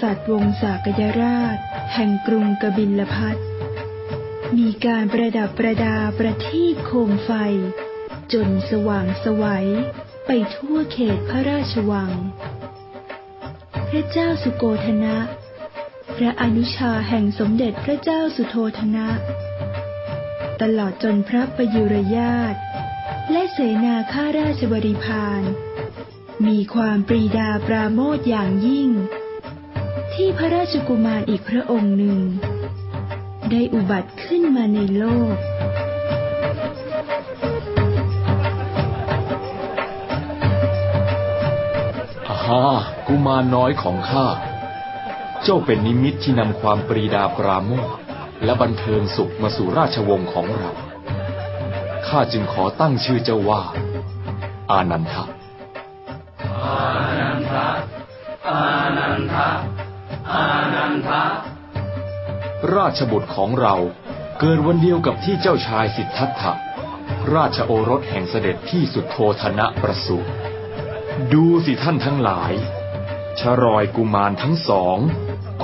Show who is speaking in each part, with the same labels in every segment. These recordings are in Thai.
Speaker 1: ษัตริย์วงศากยราช แห่งกรุงกบิลพัทมีการประดับประดาประทีปโคมไฟ จนสว่างสวัยไปทั่วเขตพระราชวัง พระเจ้าสุโกธนะ พระอนุชาแห่งสมเด็จพระเจ้าสุโธธนะ ตลอดจนพระประยุรญาตและเสนาข้าราชบริพารมีความปรีดาปราโมทย์อย่างยิ่ง ที่พระราชกุมารอีกพระองค์หนึ่ง ได้อุบัติขึ้นมาในโลก
Speaker 2: อาฮากุมารน้อยของข้า เจ้าเป็นนิมิตที่นำความปรีดาปราโมทย์และบันเทิงสุขมาสู่ราชวงศ์ของเรา ข้าจึงขอตั้งชื่อเจ้าว่า อานันทะ
Speaker 3: อานันทะอานันทะ อานันทะ
Speaker 2: ราชบุตรของเราเกิดวันเดียวกับที่เจ้าชายสิทธัตถะ ราชโอรสแห่งเสด็จพี่สุดโทธนะประสูติดูสิท่านทั้งหลาย ชรอยกุมารทั้งสอง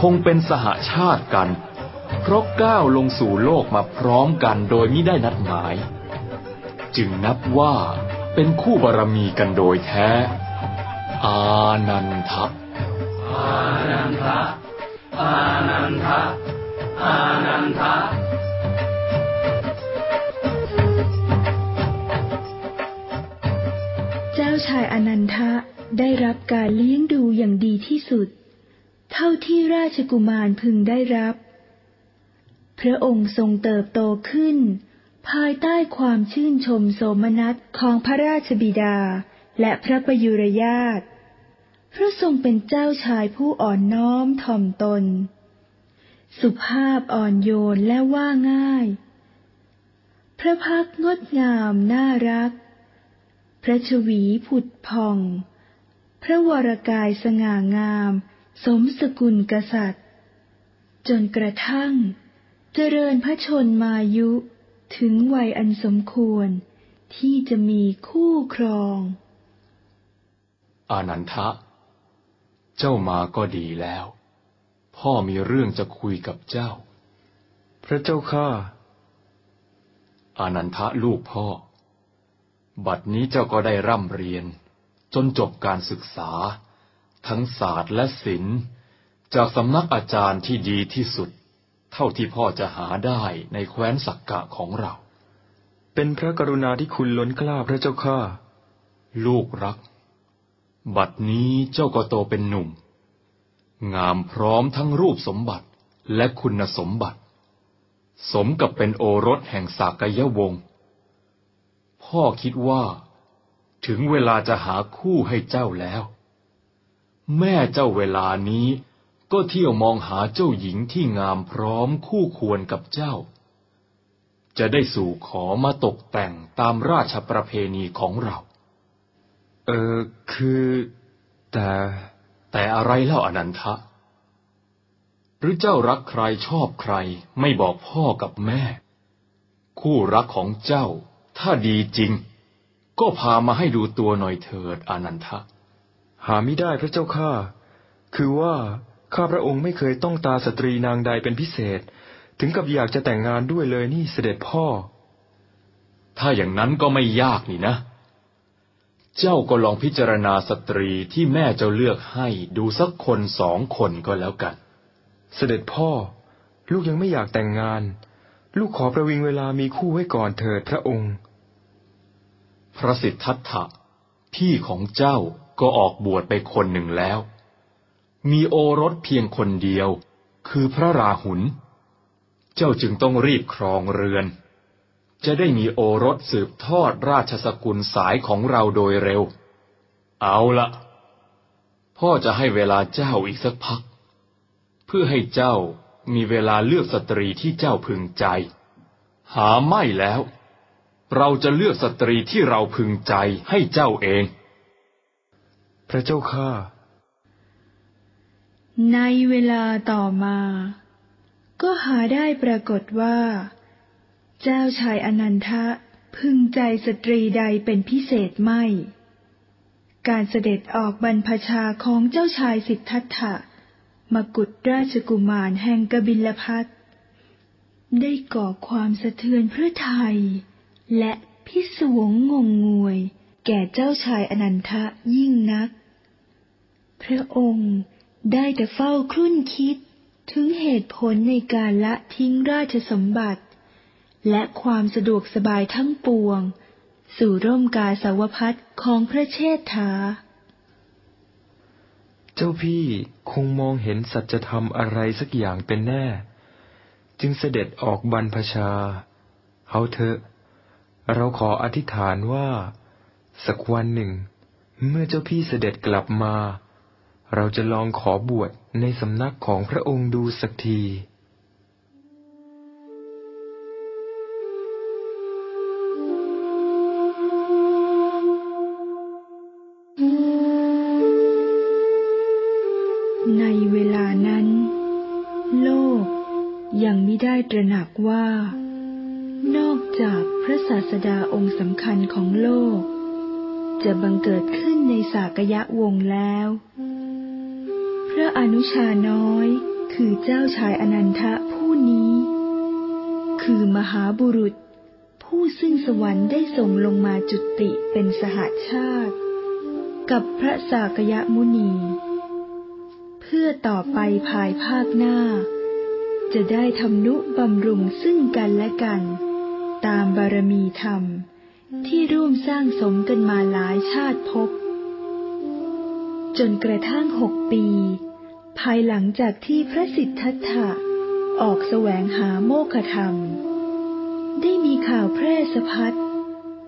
Speaker 2: คงเป็นสหาชาติกัน เพราะก้าวลงสู่โลกมาพร้อมกันโดยมิได้นัดหมาย จึงนับว่าเป็นคู่บารมีกันโดยแท้ อานันทะ
Speaker 3: อานันทะ อานันทะอานันทะ
Speaker 1: เจ้าชายอนันทะได้รับการเลี้ยงดูอย่างดีที่สุด เท่าที่ราชกุมารพึงได้รับ พระองค์ทรงเติบโตขึ้น ภายใต้ความชื่นชมโสมนัสของพระราชบิดาและพระประยุรญาติ พระทรงเป็นเจ้าชายผู้อ่อนน้อมถ่อมตน สุภาพอ่อนโยนและว่าง่าย พระพักงดงามน่ารัก พระชวีผุดผ่อง พระวรกายสง่างาม สมสกุลกษัตริย์ จนกระทั่ง เจริญพระชนมายุถึงวัยอันสมควรที่จะมีคู่ครอง
Speaker 2: อานันทะ เจ้ามาก็ดีแล้ว พ่อมีเรื่องจะคุยกับเจ้า
Speaker 4: พระเจ้าข้า
Speaker 2: อานันทะลูกพ่อ บัดนี้เจ้าก็ได้ร่ำเรียน จนจบการศึกษา ทั้งศาสตร์และศิลป์ จากสำนักอาจารย์ที่ดีที่สุด เท่าที่พ่อจะหาได้ในแคว้นสักกะของเรา
Speaker 4: เป็นพระกรุณาที่คุณล้นเกล้าพระเจ้าข้า
Speaker 2: ลูกรัก บัดนี้เจ้าก็โตเป็นหนุ่ม งามพร้อมทั้งรูปสมบัติและคุณสมบัติ สมกับเป็นโอรสแห่งสากยวงศ์พ่อคิดว่า ถึงเวลาจะหาคู่ให้เจ้าแล้ว แม่เจ้าเวลานี้ก็เที่ยวมองหาเจ้าหญิงที่งามพร้อมคู่ควรกับเจ้า จะได้สู่ขอมาตกแต่งตามราชประเพณีของเรา
Speaker 4: เออคือแต่
Speaker 2: แต่อะไรเล่าอนันทะ หรือเจ้ารักใครชอบใคร ไม่บอกพ่อกับแม่ คู่รักของเจ้า ถ้าดีจริง ก็พามาให้ดูตัวหน่อยเถิดอนันทะ
Speaker 4: หาไม่ได้พระเจ้าข้าคือว่าข้าพระองค์ไม่เคยต้องตาสตรีนางใดเป็นพิเศษ ถึงกับอยากจะแต่งงานด้วยเลยนี่เสด็จพ่อ
Speaker 2: ถ้าอย่างนั้นก็ไม่ยากนี่นะ เจ้าก็ลองพิจารณาสตรีที่แม่เจ้าเลือกให้ดูสักคนสองคนก็แล้วกัน
Speaker 4: เสด็จพ่อ ลูกยังไม่อยากแต่งงาน ลูกขอประวิงเวลามีคู่ไว้ก่อนเถิดพระองค์
Speaker 2: พระสิทธัตถะพี่ของเจ้าก็ออกบวชไปคนหนึ่งแล้ว มีโอรสเพียงคนเดียว คือพระราหุล เจ้าจึงต้องรีบครองเรือน จะได้มีโอรสสืบทอดราชสกุลสายของเราโดยเร็ว เอาละพ่อจะให้เวลาเจ้าอีกสักพัก เพื่อให้เจ้ามีเวลาเลือกสตรีที่เจ้าพึงใจ หาไม่แล้ว เราจะเลือกสตรีที่เราพึงใจให้เจ้าเอง
Speaker 4: พระเจ้าข้า
Speaker 1: ในเวลาต่อมา ก็หาได้ปรากฏว่า เจ้าชายอนันทะ พึงใจสตรีใดเป็นพิเศษไม่ การเสด็จออกบรรพชาของเจ้าชายสิทธัตถะมกุฎราชกุมารแห่งกบิลพัทได้ก่อความสะเทือนพระไทย และพิศวงงงงวย แก่เจ้าชายอนันทะยิ่งนัก พระองค์ได้แต่เฝ้าครุ่นคิดถึงเหตุผลในการละทิ้งราชสมบัติ และความสะดวกสบายทั้งปวง สู่ร่มกาสาวพัดของพระเชษฐา
Speaker 4: เจ้าพี่คงมองเห็นสัจธรรมอะไรสักอย่างเป็นแน่ จึงเสด็จออกบรรพชา เอาเถอะ เราขออธิษฐานว่า สักวันหนึ่ง เมื่อเจ้าพี่เสด็จกลับมา เราจะลองขอบวชในสำนักของพระองค์ดูสักที
Speaker 1: เวลานั้น โลกยังไม่ได้ตระหนักว่า นอกจากพระศาสดาองค์สำคัญของโลก จะบังเกิดขึ้นในสากยะวงแล้ว พระอนุชาน้อยคือเจ้าชายอนันทะผู้นี้ คือมหาบุรุษ ผู้ซึ่งสวรรค์ได้ส่งลงมาจุติเป็นสหชาติ กับพระสากยะมุนี พื่อต่อไปภายภาคหน้า จะได้ทำนุบำรุงซึ่งกันและกัน ตามบารมีธรรม ที่ร่วมสร้างสมกันมาหลายชาติภพจนกระทั่งหกปี ภายหลังจากที่พระสิทธัตถะออกแสวงหาโมฆะธรรม ได้มีข่าวแพร่สะพัด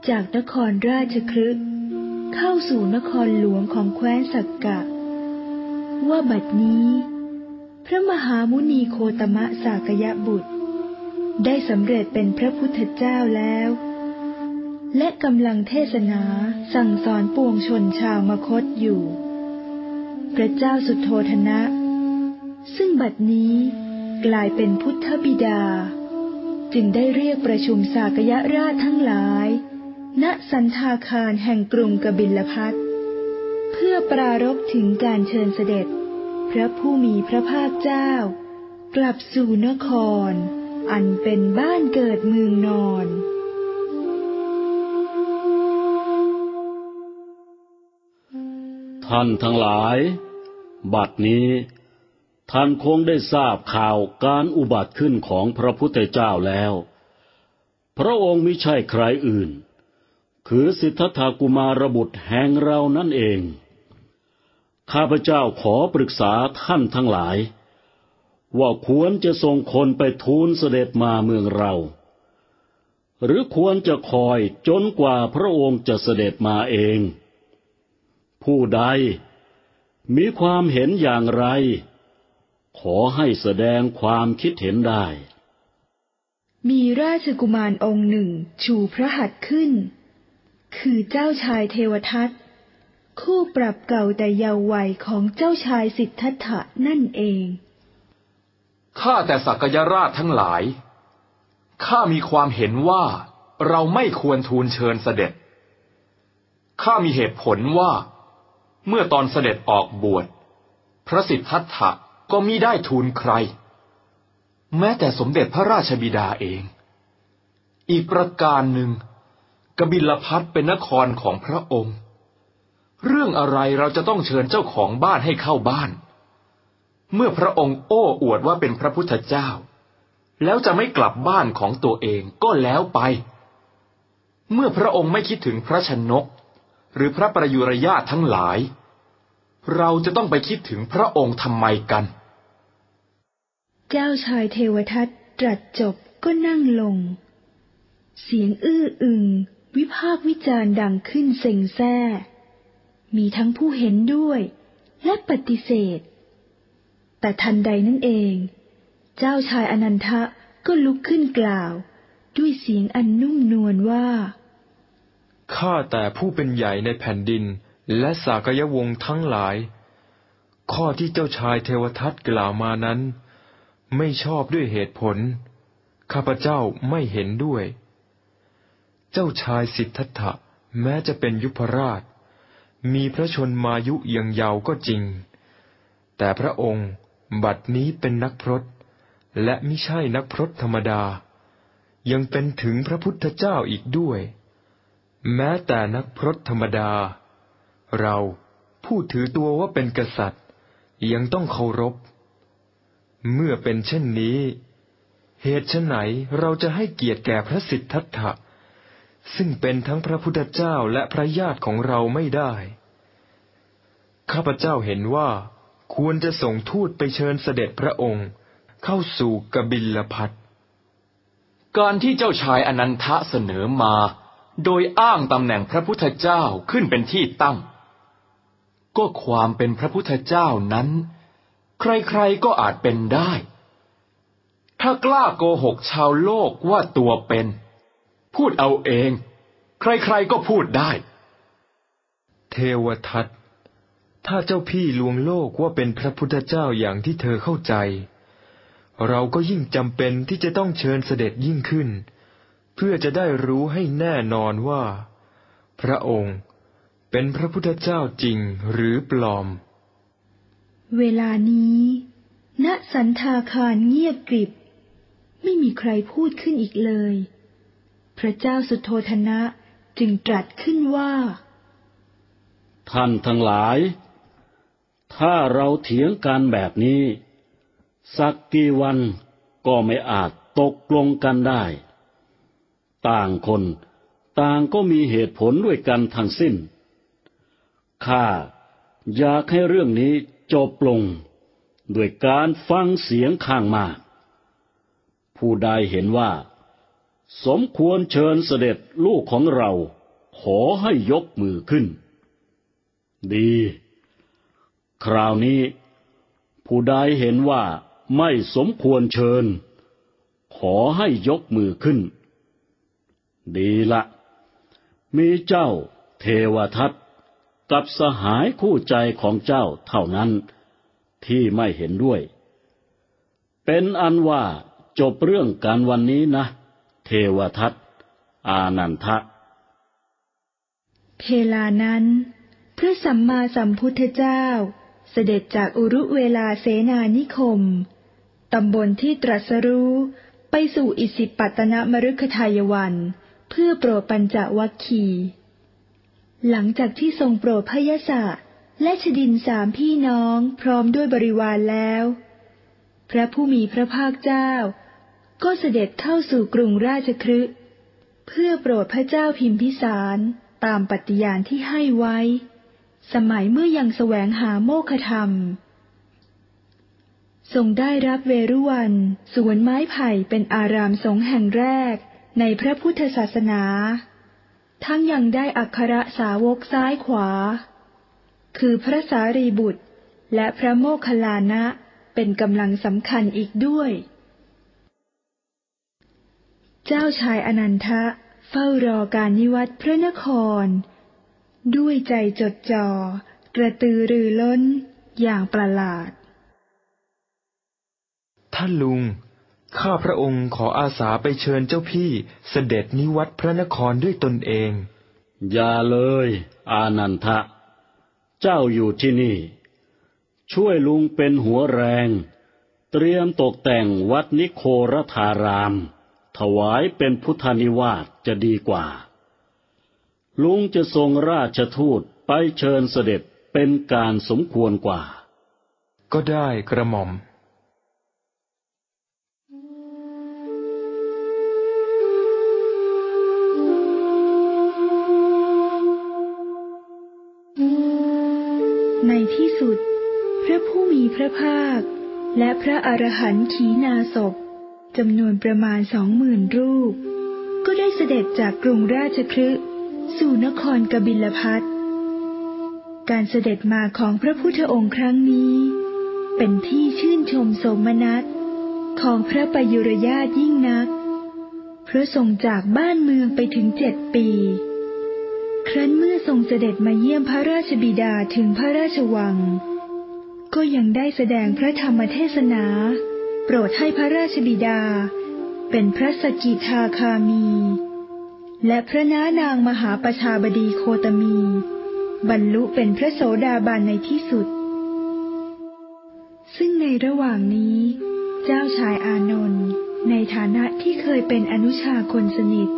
Speaker 1: จากนครราชครึกเข้าสู่นครหลวงของแคว้นสักกะ ว่าบัดนี้ พระมหามุนีโคตมะสากยะบุตร ได้สำเร็จเป็นพระพุทธเจ้าแล้ว และกำลังเทศนาสั่งสอนปวงชนชาวมคตอยู่ พระเจ้าสุโธธนะ ซึ่งบัดนี้กลายเป็นพุทธบิดา จึงได้เรียกประชุมสากยะราชทั้งหลาย ณสันทาคารแห่งกรุงกบิลพัท ปรารภถึงการเชิญเสด็จ พระผู้มีพระภาคเจ้า กลับสู่นคร อันเป็นบ้านเกิดเมืองนอน
Speaker 3: ท่านทั้งหลาย บัดนี้ ท่านคงได้ทราบข่าวการอุบัติขึ้นของพระพุทธเจ้าแล้ว พระองค์มิใช่ใครอื่นคือสิทธัตถกุมารบุตรแห่งเรานั่นเอง ข้าพเจ้าขอปรึกษาท่านทั้งหลาย ว่าควรจะส่งคนไปทูลเสด็จมาเมืองเรา หรือควรจะคอยจนกว่าพระองค์จะเสด็จมาเอง ผู้ใดมีความเห็นอย่างไร ขอให้แสดงความคิดเห็นได้
Speaker 1: มีราชกุมารองค์หนึ่งชูพระหัตถ์ขึ้น คือเจ้าชายเทวทัต คู่ปรับเก่าแต่เยาว์วัยของเจ้าชายสิทธัตถะนั่นเอง
Speaker 2: ข้าแต่สักยราชทั้งหลาย ข้ามีความเห็นว่าเราไม่ควรทูลเชิญเสด็จ ข้ามีเหตุผลว่า เมื่อตอนเสด็จออกบวช พระสิทธัตถะก็มิได้ทูลใคร แม้แต่สมเด็จพระราชบิดาเอง อีกประการหนึ่งกบิลพัทเป็นนครของพระองค์ เรื่องอะไรเราจะต้องเชิญเจ้าของบ้านให้เข้าบ้าน เมื่อพระองค์โอ้อวดว่าเป็นพระพุทธเจ้า แล้วจะไม่กลับบ้านของตัวเองก็แล้วไป เมื่อพระองค์ไม่คิดถึงพระชนก หรือพระประยุรญาทั้งหลาย เราจะต้องไปคิดถึงพระองค์ทำไมกัน
Speaker 1: เจ้าชายเทวทัตตรัสจบก็นั่งลง เสียงอื้ออึง วิพากวิจารณ์ดังขึ้นเซ็งแซ่ มีทั้งผู้เห็นด้วย และปฏิเสธ แต่ทันใดนั่นเอง เจ้าชายอนันทะก็ลุกขึ้นกล่าว ด้วยเสียงอันนุ่มนวลว่า
Speaker 4: ข้าแต่ผู้เป็นใหญ่ในแผ่นดินและสากยวงศ์ทั้งหลาย ข้อที่เจ้าชายเทวทัตกล่าวมานั้น ไม่ชอบด้วยเหตุผล ข้าพเจ้าไม่เห็นด้วย เจ้าชายสิทธัตถะแม้จะเป็นยุพราช มีพระชนมายุยังยาวก็จริง แต่พระองค์บัดนี้เป็นนักพรตและไม่ใช่นักพรตธรรมดา ยังเป็นถึงพระพุทธเจ้าอีกด้วย แม้แต่นักพรตธรรมดา เราผู้ถือตัวว่าเป็นกษัตริย์ ยังต้องเคารพ เมื่อเป็นเช่นนี้ เหตุไฉนเราจะให้เกียรติแก่พระสิทธัตถะ ซึ่งเป็นทั้งพระพุทธเจ้าและพระญาติของเราไม่ได้ ข้าพเจ้าเห็นว่าควรจะส่งทูตไปเชิญเสด็จพระองค์ เข้าสู่กบิลพัท
Speaker 2: การที่เจ้าชายอนันทะเสนอมา โดยอ้างตำแหน่งพระพุทธเจ้าขึ้นเป็นที่ตั้ง ก็ความเป็นพระพุทธเจ้านั้น ใครๆก็อาจเป็นได้ ถ้ากล้าโกหกชาวโลกว่าตัวเป็น พูดเอาเอง ใครๆก็พูดได้
Speaker 4: เทวทัตถ้าเจ้าพี่ลวงโลกว่าเป็นพระพุทธเจ้าอย่างที่เธอเข้าใจ เราก็ยิ่งจำเป็นที่จะต้องเชิญเสด็จยิ่งขึ้น เพื่อจะได้รู้ให้แน่นอนว่า พระองค์เป็นพระพุทธเจ้าจริงหรือปลอม
Speaker 1: เวลานี้ ณสันทาคารเงียบกริบ ไม่มีใครพูดขึ้นอีกเลย พระเจ้าสุโธธนะจึงตรัสขึ้นว่า
Speaker 3: ท่านทั้งหลาย ถ้าเราเถียงกันแบบนี้ สักกี่วันก็ไม่อาจตกลงกันได้ ต่างคนต่างก็มีเหตุผลด้วยกันทั้งสิ้น ข้าอยากให้เรื่องนี้จบลงด้วยการฟังเสียงข้างมาก ผู้ใดเห็นว่า สมควรเชิญเสด็จลูกของเรา ขอให้ยกมือขึ้น ดี คราวนี้ ผู้ใดเห็นว่าไม่สมควรเชิญ ขอให้ยกมือขึ้น ดีละ มีเจ้าเทวทัตกับสหายคู่ใจของเจ้าเท่านั้นที่ไม่เห็นด้วย เป็นอันว่าจบเรื่องการวันนี้นะ เทวทัตอานันทะ
Speaker 1: เพลานั้น พระสัมมาสัมพุทธเจ้า เสด็จจากอุรุเวลาเสนานิคม ตำบลที่ตรัสรู้ไปสู่อิสิปตนมฤคทายวัน เพื่อโปรดปัญจวัคคี หลังจากที่ทรงโปรดพยศะและชดินสามพี่น้องพร้อมด้วยบริวารแล้ว พระผู้มีพระภาคเจ้า ก็เสด็จเข้าสู่กรุงราชคฤห์เพื่อโปรดพระเจ้าพิมพิสารตามปฏิญาณที่ให้ไว้ สมัยเมื่อยังแสวงหาโมฆธรรม ทรงได้รับเวรุวันสวนไม้ไผ่เป็นอารามสงฆ์แห่งแรกในพระพุทธศาสนา ทั้งยังได้อัคระสาวกซ้ายขวา คือพระสารีบุตรและพระโมคคัลลานะเป็นกำลังสำคัญอีกด้วย เจ้าชายอนันทะเฝ้ารอการนิวัตพระนคร ด้วยใจจดจ่อกระตือรือร้นอย่างประหลาด
Speaker 4: ท่านลุง ข้าพระองค์ขออาสาไปเชิญเจ้าพี่เสด็จนิวัตพระนครด้วยตนเอง
Speaker 3: อย่าเลย อานันทะ เจ้าอยู่ที่นี่ ช่วยลุงเป็นหัวแรง เตรียมตกแต่งวัดนิโครธาราม ถวายเป็นพุทธานิวาสจะดีกว่า ลุงจะทรงราชทูตไปเชิญเสด็จเป็นการสมควรกว่า
Speaker 4: ก็ได้กระหม่อม
Speaker 1: ในที่สุด พระผู้มีพระภาค และพระอรหันต์ขีณาศพ จำนวนประมาณสองหมื่นรูป ก็ได้เสด็จจากกรุงราชคฤห์สู่นครกบิลพัทการเสด็จมาของพระพุทธองค์ครั้งนี้ เป็นที่ชื่นชมสมนัตของพระประยุรญาตยิ่งนัก เพราะทรงจากบ้านเมืองไปถึงเจ็ดปี ครั้นเมื่อทรงเสด็จมาเยี่ยมพระราชบิดาถึงพระราชวัง ก็ยังได้แสดงพระธรรมเทศนา โปรดให้พระราชบิดา เป็นพระสกิทาคามี และพระน้านางมหาประชาบดีโคตมี บรรลุเป็นพระโสดาบันในที่สุด ซึ่งในระหว่างนี้ เจ้าชายอานนท์ในฐานะที่เคยเป็นอนุชาคนสนิท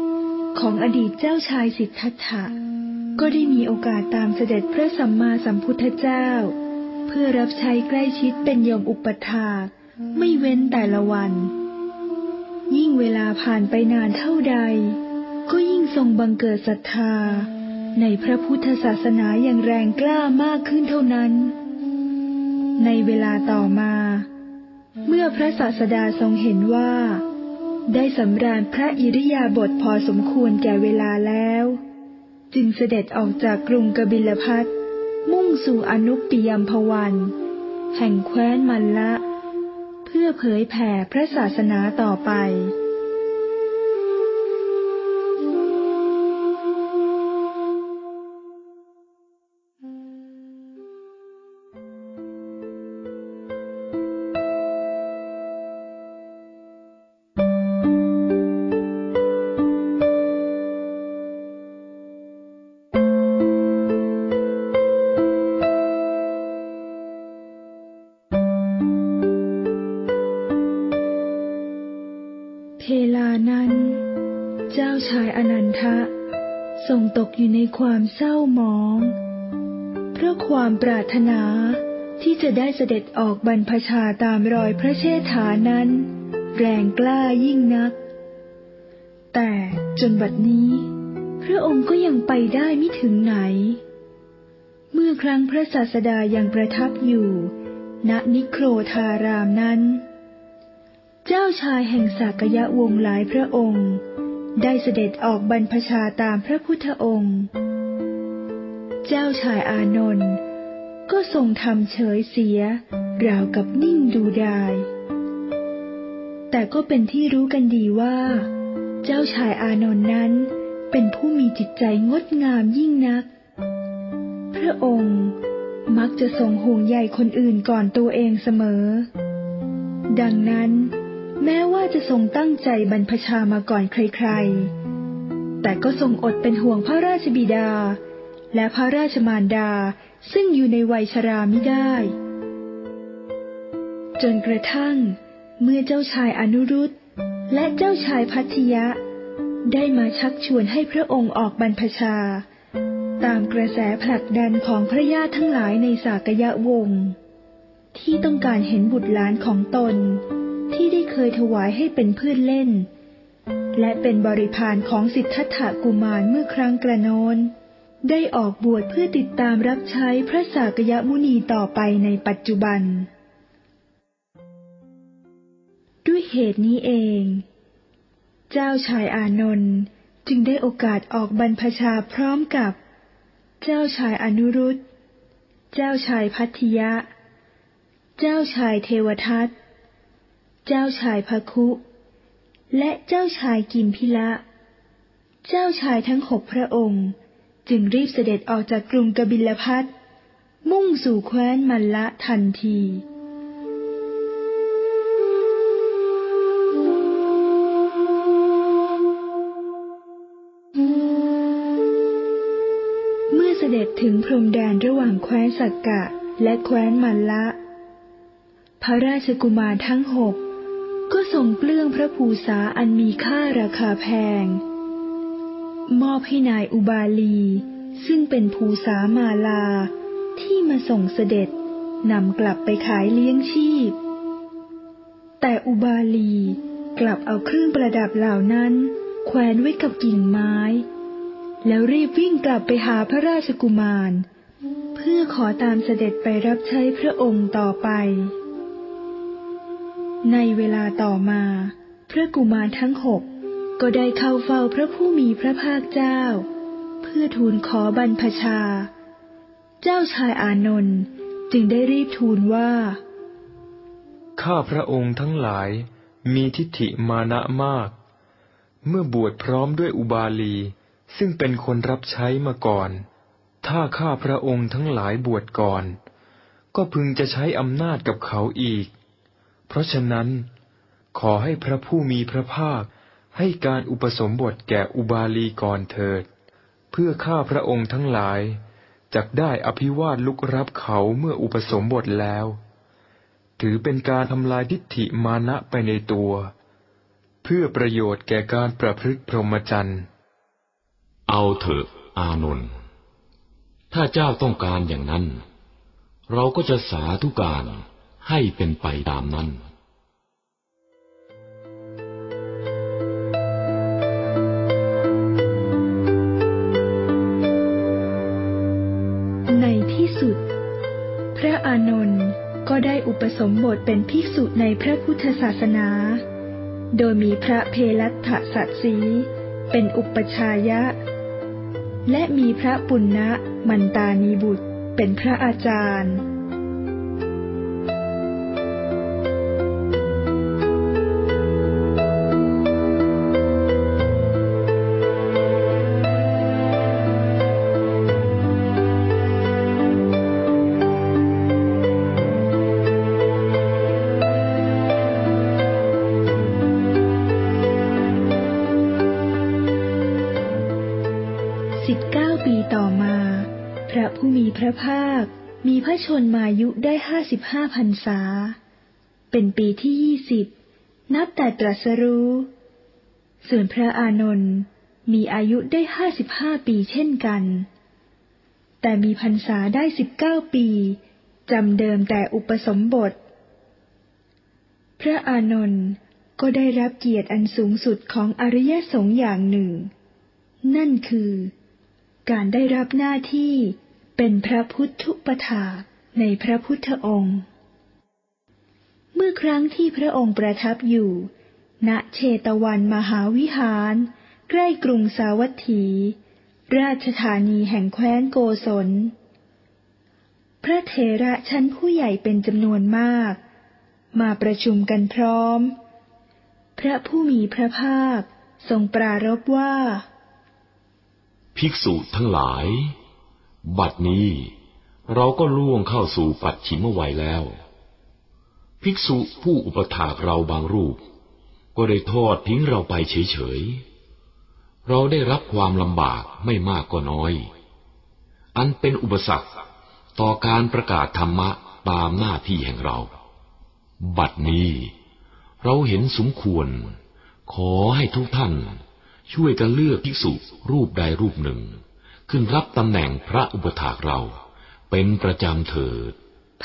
Speaker 1: ของอดีตเจ้าชายสิทธัตถะก็ได้มีโอกาสตามเสด็จพระสัมมาสัมพุทธเจ้า เพื่อรับใช้ใกล้ชิดเป็นโยมอุปถาก ไม่เว้นแต่ละวัน ยิ่งเวลาผ่านไปนานเท่าใด ก็ยิ่งทรงบังเกิดศรัทธา ในพระพุทธศาสนาอย่างแรงกล้ามากขึ้นเท่านั้น ในเวลาต่อมา เมื่อพระศาสดาทรงเห็นว่า ได้สำราญพระอิริยาบถพอสมควรแก่เวลาแล้ว จึงเสด็จออกจากกรุงกบิลพัทมุ่งสู่อนุปปิยมพวัน แห่งแคว้นมันละ พื่อเผยแผ่พระศาสนาต่อไป ความปรารถนา ที่จะได้เสด็จออกบรรพชาตามรอยพระเชษฐานั้น แรงกล้ายิ่งนัก แต่จนบัดนี้ พระองค์ก็ยังไปได้ไม่ถึงไหน เมื่อครั้งพระศาสดายังประทับอยู่ ณนิโครธารามนั้น เจ้าชายแห่งสากยะวงหลายพระองค์ ได้เสด็จออกบรรพชาตามพระพุทธองค์เจ้าชายอานนท์ ก็ทรงทำเฉยเสีย ราวกับนิ่งดูดาย แต่ก็เป็นที่รู้กันดีว่า เจ้าชายอานนท์นั้นเป็นผู้มีจิตใจงดงามยิ่งนัก พระองค์มักจะทรงห่วงใยคนอื่นก่อนตัวเองเสมอ ดังนั้น แม้ว่าจะทรงตั้งใจบรรพชามาก่อนใครๆ แต่ก็ทรงอดเป็นห่วงพระราชบิดา และพระราชมารดา ซึ่งอยู่ในวัยชราไม่ได้ จนกระทั่ง เมื่อเจ้าชายอนุรุตและเจ้าชายพัทยะ ได้มาชักชวนให้พระองค์ออกบรรพชา ตามกระแสผลักดันของพระญาติทั้งหลายในสากยะวงศ์ที่ต้องการเห็นบุตรหลานของตน ที่ได้เคยถวายให้เป็นเพื่อนเล่น และเป็นบริพารของสิทธัตถกุมารเมื่อครั้งกระโน้น ได้ออกบวชเพื่อติดตามรับใช้พระสากยมุนีต่อไปในปัจจุบัน ด้วยเหตุนี้เอง เจ้าชายอานนท์จึงได้โอกาสออกบรรพชาพร้อมกับ เจ้าชายอนุรุตเจ้าชายพัทยะ เจ้าชายเทวทัต เจ้าชายพคุ และเจ้าชายกิมพิละ เจ้าชายทั้งหกพระองค์ จึงรีบเสด็จออกจากกรุงกบิลพัทมุ่งสู่แคว้นมันละทันทีเมื่อเสด็จถึงพรมแดนระหว่างแคว้นสักกะและแคว้นมันละ พระราชกุมารทั้งหกก็ทรงเปลื้องพระภูษาอันมีค่าราคาแพง มอบให้นายอุบาลี ซึ่งเป็นภูษามาลา ที่มาส่งเสด็จนำกลับไปขายเลี้ยงชีพ แต่อุบาลีกลับเอาเครื่องประดับเหล่านั้นแขวนไว้กับกิ่งไม้ แล้วรีบวิ่งกลับไปหาพระราชกุมาร เพื่อขอตามเสด็จไปรับใช้พระองค์ต่อไป ในเวลาต่อมา พระกุมารทั้งหก ก็ได้เข้าเฝ้าพระผู้มีพระภาคเจ้า เพื่อทูลขอบรรพชา เจ้าชายอานนท์จึงได้รีบทูลว่า
Speaker 4: ข้าพระองค์ทั้งหลายมีทิฏฐิมานะมาก เมื่อบวชพร้อมด้วยอุบาลี ซึ่งเป็นคนรับใช้มาก่อน ถ้าข้าพระองค์ทั้งหลายบวชก่อน ก็พึงจะใช้อำนาจกับเขาอีก เพราะฉะนั้น ขอให้พระผู้มีพระภาค ให้การอุปสมบทแก่อุบาลีก่อนเถิด เพื่อข้าพระองค์ทั้งหลายจักได้อภิวาทลุกรับเขาเมื่ออุปสมบทแล้ว ถือเป็นการทำลายทิฏฐิมานะไปในตัว เพื่อประโยชน์แก่การประพฤติพรหมจรรย์
Speaker 5: เอาเถอะอานนท์ถ้าเจ้าต้องการอย่างนั้น เราก็จะสาธุการให้เป็นไปตามนั้น
Speaker 1: ใน เป็นภิกษุในพระพุทธศาสนา โดยมีพระเพลัตถสัตสีเป็นอุปชายะ และมีพระปุณณะมันตานีบุตรเป็นพระอาจารย์ สิบห้าพรรษา เป็นปีที่ยี่สิบ นับแต่ตรัสรู้ ส่วนพระอานนท์มีอายุได้ห้าสิบห้าปีเช่นกัน แต่มีพรรษาได้สิบเก้าปี จำเดิมแต่อุปสมบท พระอานนท์ก็ได้รับเกียรติอันสูงสุดของอริยสงฆ์อย่างหนึ่ง นั่นคือ การได้รับหน้าที่เป็นพระพุทธุปถาก ในพระพุทธองค์ เมื่อครั้งที่พระองค์ประทับอยู่ ณเชตวันมหาวิหาร ใกล้กรุงสาวัตถี ราชธานีแห่งแคว้นโกศล พระเถระชั้นผู้ใหญ่เป็นจำนวนมาก มาประชุมกันพร้อม พระผู้มีพระภาคทรงปรารภว่า
Speaker 5: ภิกษุทั้งหลาย บัดนี้ เราก็ล่วงเข้าสู่ปัจฉิมวัยแล้ว ภิกษุผู้อุปถากเราบางรูป ก็ได้ทอดทิ้งเราไปเฉยๆ เราได้รับความลำบากไม่มากก็น้อย อันเป็นอุปสรรคต่อการประกาศธรรมะตามหน้าที่แห่งเรา บัดนี้เราเห็นสมควร ขอให้ทุกท่านช่วยกันเลือกภิกษุรูปใดรูปหนึ่ง ขึ้นรับตำแหน่งพระอุปถากเรา เป็นประจำเถิด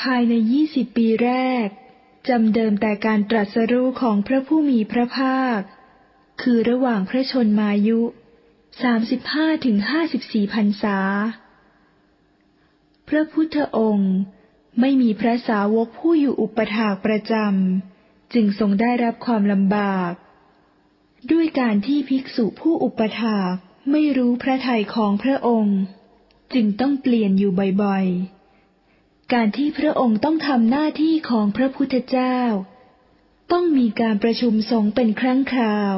Speaker 1: ภายในยี่สิบปีแรกจำเดิมแต่การตรัสรู้ของพระผู้มีพระภาค คือระหว่างพระชนมายุสามสิบห้าถึงห้าสิบสี่พรรษา พระพุทธองค์ไม่มีพระสาวกผู้อยู่อุปถากประจำจึงทรงได้รับความลำบาก ด้วยการที่ภิกษุผู้อุปถากไม่รู้พระทัยของพระองค์ จึงต้องเปลี่ยนอยู่บ่อยๆ การที่พระองค์ต้องทำหน้าที่ของพระพุทธเจ้า ต้องมีการประชุมสงฆ์เป็นครั้งคราว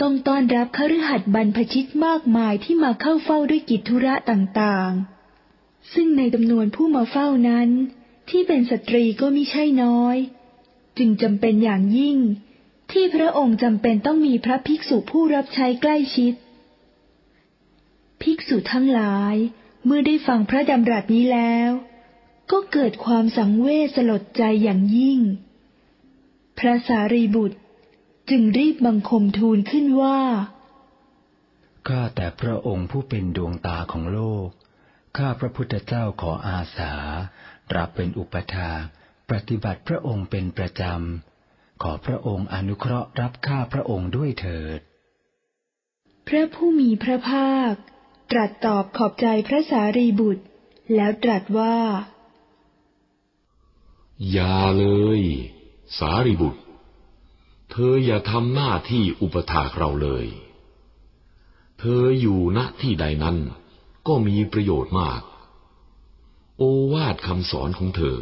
Speaker 1: ต้องต้อนรับคฤหัสถ์บรรพชิตมากมายที่มาเข้าเฝ้าด้วยกิจธุระต่างๆ ซึ่งในจำนวนผู้มาเฝ้านั้น ที่เป็นสตรีก็มิใช่น้อย จึงจำเป็นอย่างยิ่ง ที่พระองค์จำเป็นต้องมีพระภิกษุผู้รับใช้ใกล้ชิด ภิกษุทั้งหลาย เมื่อได้ฟังพระดำรัสนี้แล้ว ก็เกิดความสังเวชสลดใจอย่างยิ่ง พระสารีบุตรจึงรีบบังคมทูลขึ้นว่า
Speaker 6: ข้าแต่พระองค์ผู้เป็นดวงตาของโลก ข้าพระพุทธเจ้าขออาสา รับเป็นอุปถากปฏิบัติพระองค์เป็นประจำ ขอพระองค์อนุเคราะห์รับข้าพระองค์ด้วยเถิด
Speaker 1: พระผู้มีพระภาค ตรัสตอบขอบใจพระสารีบุตร แล้วตรัสว่า
Speaker 5: อย่าเลย สารีบุตร เธออย่าทำหน้าที่อุปถากเราเลย เธออยู่ณที่ใดนั้นก็มีประโยชน์มาก โอวาทคำสอนของเธอ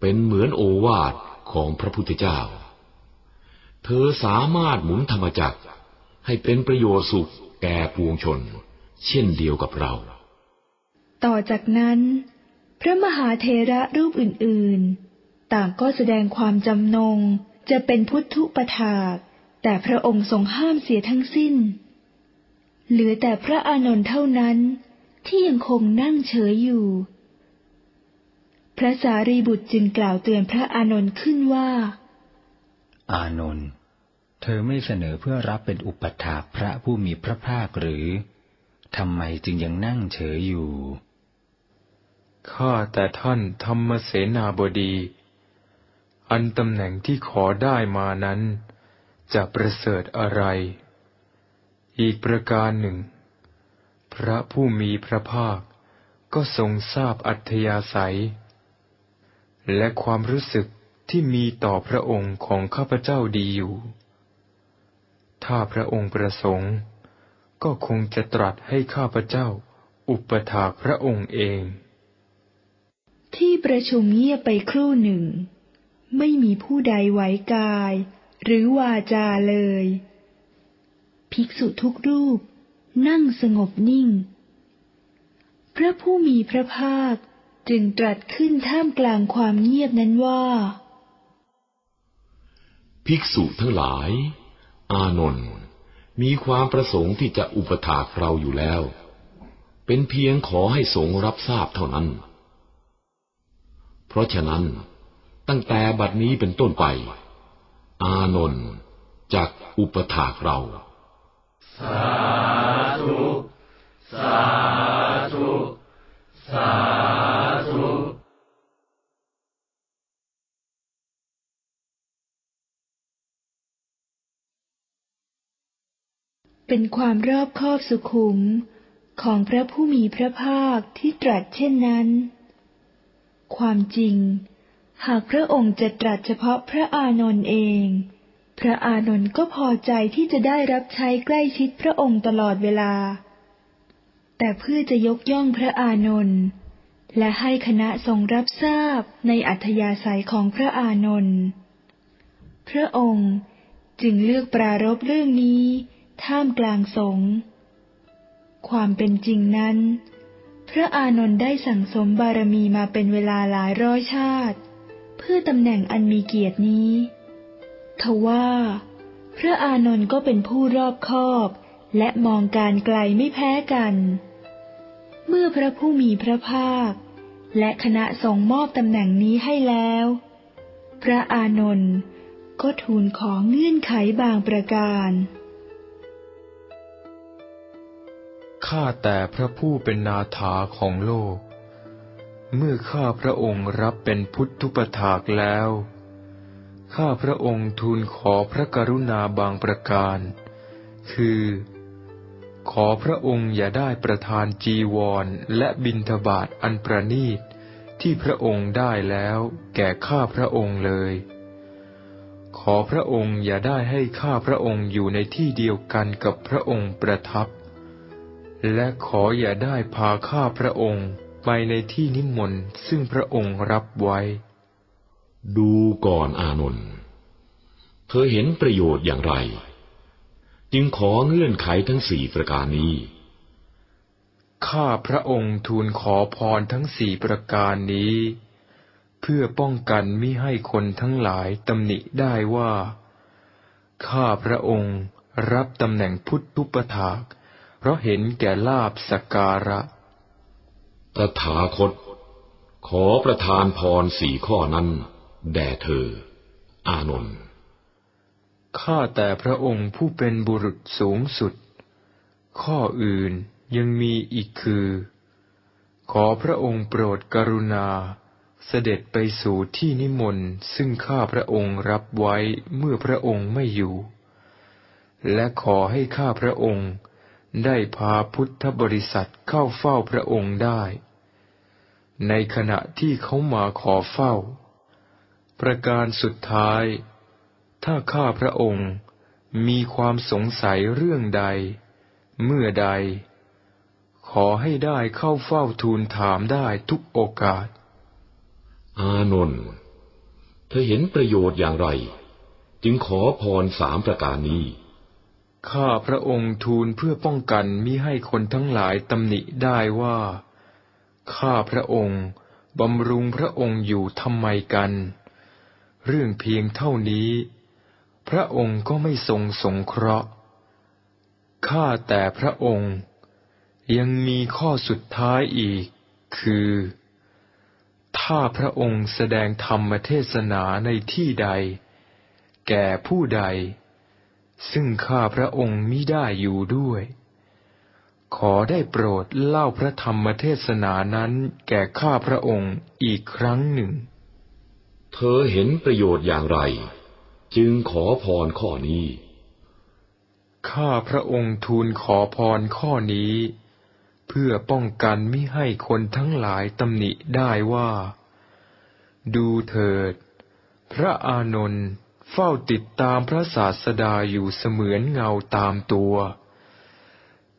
Speaker 5: เป็นเหมือนโอวาทของพระพุทธเจ้า เธอสามารถหมุนธรรมจักรให้เป็นประโยชน์สุขแก่ปวงชน เช่นเดียวกับเรา
Speaker 1: ต่อจากนั้น พระมหาเทระรูปอื่นๆ ต่างก็แสดงความจำนงจะเป็นพุทธุปถากแต่พระองค์ทรงห้ามเสียทั้งสิ้น เหลือแต่พระอานนท์เท่านั้นที่ยังคงนั่งเฉยอยู่ พระสารีบุตรจึงกล่าวเตือนพระอานนท์ขึ้นว่า
Speaker 6: อานนท์เธอไม่เสนอเพื่อรับเป็นอุปถากพระผู้มีพระภาคหรือ ทำไมจึงยังนั่งเฉยอยู่
Speaker 4: ข้าแต่ท่านธรรมเสนาบดี อันตำแหน่งที่ขอได้มานั้น จะประเสริฐอะไร อีกประการหนึ่ง พระผู้มีพระภาคก็ทรงทราบอัธยาศัย และความรู้สึกที่มีต่อพระองค์ของข้าพเจ้าดีอยู่ ถ้าพระองค์ประสงค์ ก็คงจะตรัสให้ข้าพเจ้า อุปถากพระองค์เอง
Speaker 1: ที่ประชุมเงียบไปครู่หนึ่ง ไม่มีผู้ใดไหวกาย หรือวาจาเลย ภิกษุทุกรูป นั่งสงบนิ่ง พระผู้มีพระภาคจึงตรัสขึ้นท่ามกลางความเงียบนั้นว่า
Speaker 5: ภิกษุทั้งหลาย อานนท์ มีความประสงค์ที่จะอุปถากเราอยู่แล้ว เป็นเพียงขอให้สงรับทราบเท่านั้น เพราะฉะนั้น ตั้งแต่บัดนี้เป็นต้นไป อานนท์จากอุปถากเรา
Speaker 3: สาธุ สาธุ สาธุ
Speaker 1: เป็นความรอบคอบสุขุมของพระผู้มีพระภาคที่ตรัสเช่นนั้น ความจริง หากพระองค์จะตรัสเฉพาะพระอานนท์เอง พระอานนท์ก็พอใจที่จะได้รับใช้ใกล้ชิดพระองค์ตลอดเวลา แต่เพื่อจะยกย่องพระอานนท์และให้คณะทรงรับทราบในอัธยาศัยของพระอานนท์ พระองค์จึงเลือกปรารบเรื่องนี้ ท่ามกลางสงฆ์ความเป็นจริงนั้น พระอานนท์ได้สั่งสมบารมีมาเป็นเวลาหลายร้อยชาติ เพื่อตำแหน่งอันมีเกียรตินี้ทว่า พระอานนท์ก็เป็นผู้รอบคอบและมองการไกลไม่แพ้กัน เมื่อพระผู้มีพระภาค และคณะทรงมอบตำแหน่งนี้ให้แล้ว พระอานนท์ก็ทูลขอเงื่อนไขบางประการ
Speaker 4: ข้าแต่พระผู้เป็นนาถาของโลก เมื่อข้าพระองค์รับเป็นพุทธุปถากแล้ว ข้าพระองค์ทูลขอพระกรุณาบางประการ คือ ขอพระองค์อย่าได้ประทานจีวรและบิณฑบาตอันประนีตที่พระองค์ได้แล้วแก่ข้าพระองค์เลย ขอพระองค์อย่าได้ให้ข้าพระองค์อยู่ในที่เดียวกันกับพระองค์ประทับ และขออย่าได้พาข้าพระองค์ไปในที่นิมนต์ซึ่งพระองค์รับไว้
Speaker 5: ดูก่อนอานนท์เธอเห็นประโยชน์อย่างไร จึงขอเงื่อนไขทั้งสี่ประการนี้
Speaker 4: ข้าพระองค์ทูลขอพรทั้งสี่ประการนี้ เพื่อป้องกันมิให้คนทั้งหลายตำหนิได้ว่า ข้าพระองค์รับตำแหน่งพุทธุปถาก เพราะเห็นแก่ลาบสกการะ
Speaker 5: ตถาคต ขอประทานพรสี่ข้อนั้น แด่เธอ อานนท์
Speaker 4: ข้าแต่พระองค์ผู้เป็นบุรุษสูงสุด ข้ออื่นยังมีอีกคือ ขอพระองค์โปรดกรุณา เสด็จไปสู่ที่นิมนต์ซึ่งข้าพระองค์รับไว้เมื่อพระองค์ไม่อยู่ และขอให้ข้าพระองค์ ได้พาพุทธบริษัทเข้าเฝ้าพระองค์ได้ ในขณะที่เขามาขอเฝ้า ประการสุดท้าย ถ้าข้าพระองค์มีความสงสัยเรื่องใด เมื่อใด ขอให้ได้เข้าเฝ้าทูลถามได้ทุกโอกาส
Speaker 5: อานนท์เธอเห็นประโยชน์อย่างไร จึงขอพรสามประการนี้
Speaker 4: ข้าพระองค์ทูลเพื่อป้องกันมิให้คนทั้งหลายตำหนิได้ว่า ข้าพระองค์บำรุงพระองค์อยู่ทำไมกัน เรื่องเพียงเท่านี้ พระองค์ก็ไม่ทรงสงเคราะห์ ข้าแต่พระองค์ยังมีข้อสุดท้ายอีก คือ ถ้าพระองค์แสดงธรรมเทศนาในที่ใด แก่ผู้ใด ซึ่งข้าพระองค์มิได้อยู่ด้วย ขอได้โปรดเล่าพระธรรมเทศนานั้นแก่ข้าพระองค์อีกครั้งหนึ่ง
Speaker 5: เธอเห็นประโยชน์อย่างไร จึงขอพรข้อนี้
Speaker 4: ข้าพระองค์ทูลขอพรข้อนี้ เพื่อป้องกันมิให้คนทั้งหลายตำหนิได้ว่า ดูเถิด พระอานนท์ เฝ้าติดตามพระศาสดาอยู่เสมือนเงาตามตัว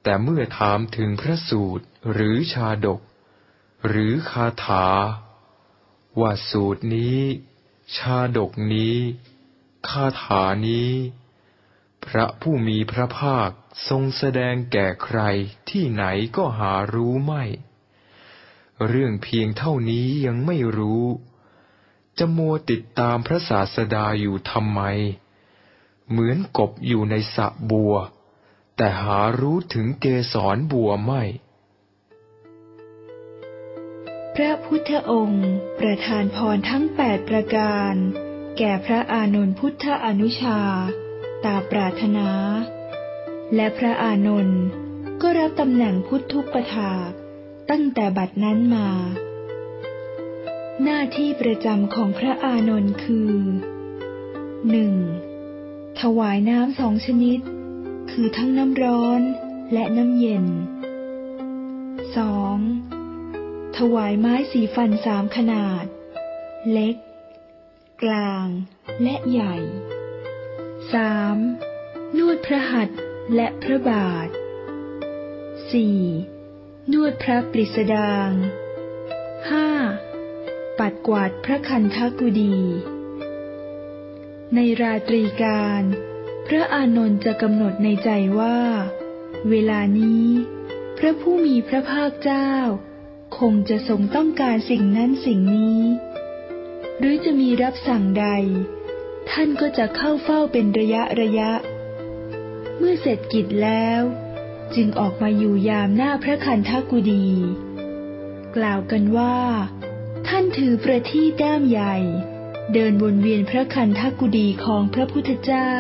Speaker 4: แต่เมื่อถามถึงพระสูตรหรือชาดก หรือคาถา ว่าสูตรนี้ ชาดกนี้ คาถานี้ พระผู้มีพระภาคทรงแสดงแก่ใครที่ไหนก็หารู้ไม่ เรื่องเพียงเท่านี้ยังไม่รู้ จะมัวติดตามพระศาสดาอยู่ทำไม เหมือนกบอยู่ในสระบัว แต่หารู้ถึงเกสรบัวไม่
Speaker 1: พระพุทธองค์ประทานพรทั้งแปดประการ แก่พระอานนท์พุทธอนุชา ตาปรารถนา และพระอานนท์ก็รับตำแหน่งพุทธุปถาตั้งแต่บัดนั้นมา หน้าที่ประจำของพระอานนท์คือหนึ่งถวายน้ำสองชนิด คือทั้งน้ำร้อนและน้ำเย็นสองถวายไม้สีฟันสามขนาด เล็ก กลางและใหญ่สามนวดพระหัตถ์และพระบาทสี่นวดพระปริสดาง ปัดกวาดพระคันธกุดี ในราตรีการ พระอานนท์จะกำหนดในใจว่า เวลานี้ พระผู้มีพระภาคเจ้า คงจะทรงต้องการสิ่งนั้นสิ่งนี้ หรือจะมีรับสั่งใด ท่านก็จะเข้าเฝ้าเป็นระยะระยะ เมื่อเสร็จกิจแล้วจึงออกมาอยู่ยามหน้าพระคันธกุดี กล่าวกันว่า ท่านถือประทีปด้ามใหญ่ เดินวนเวียนพระคันธกุดีของพระพุทธเจ้า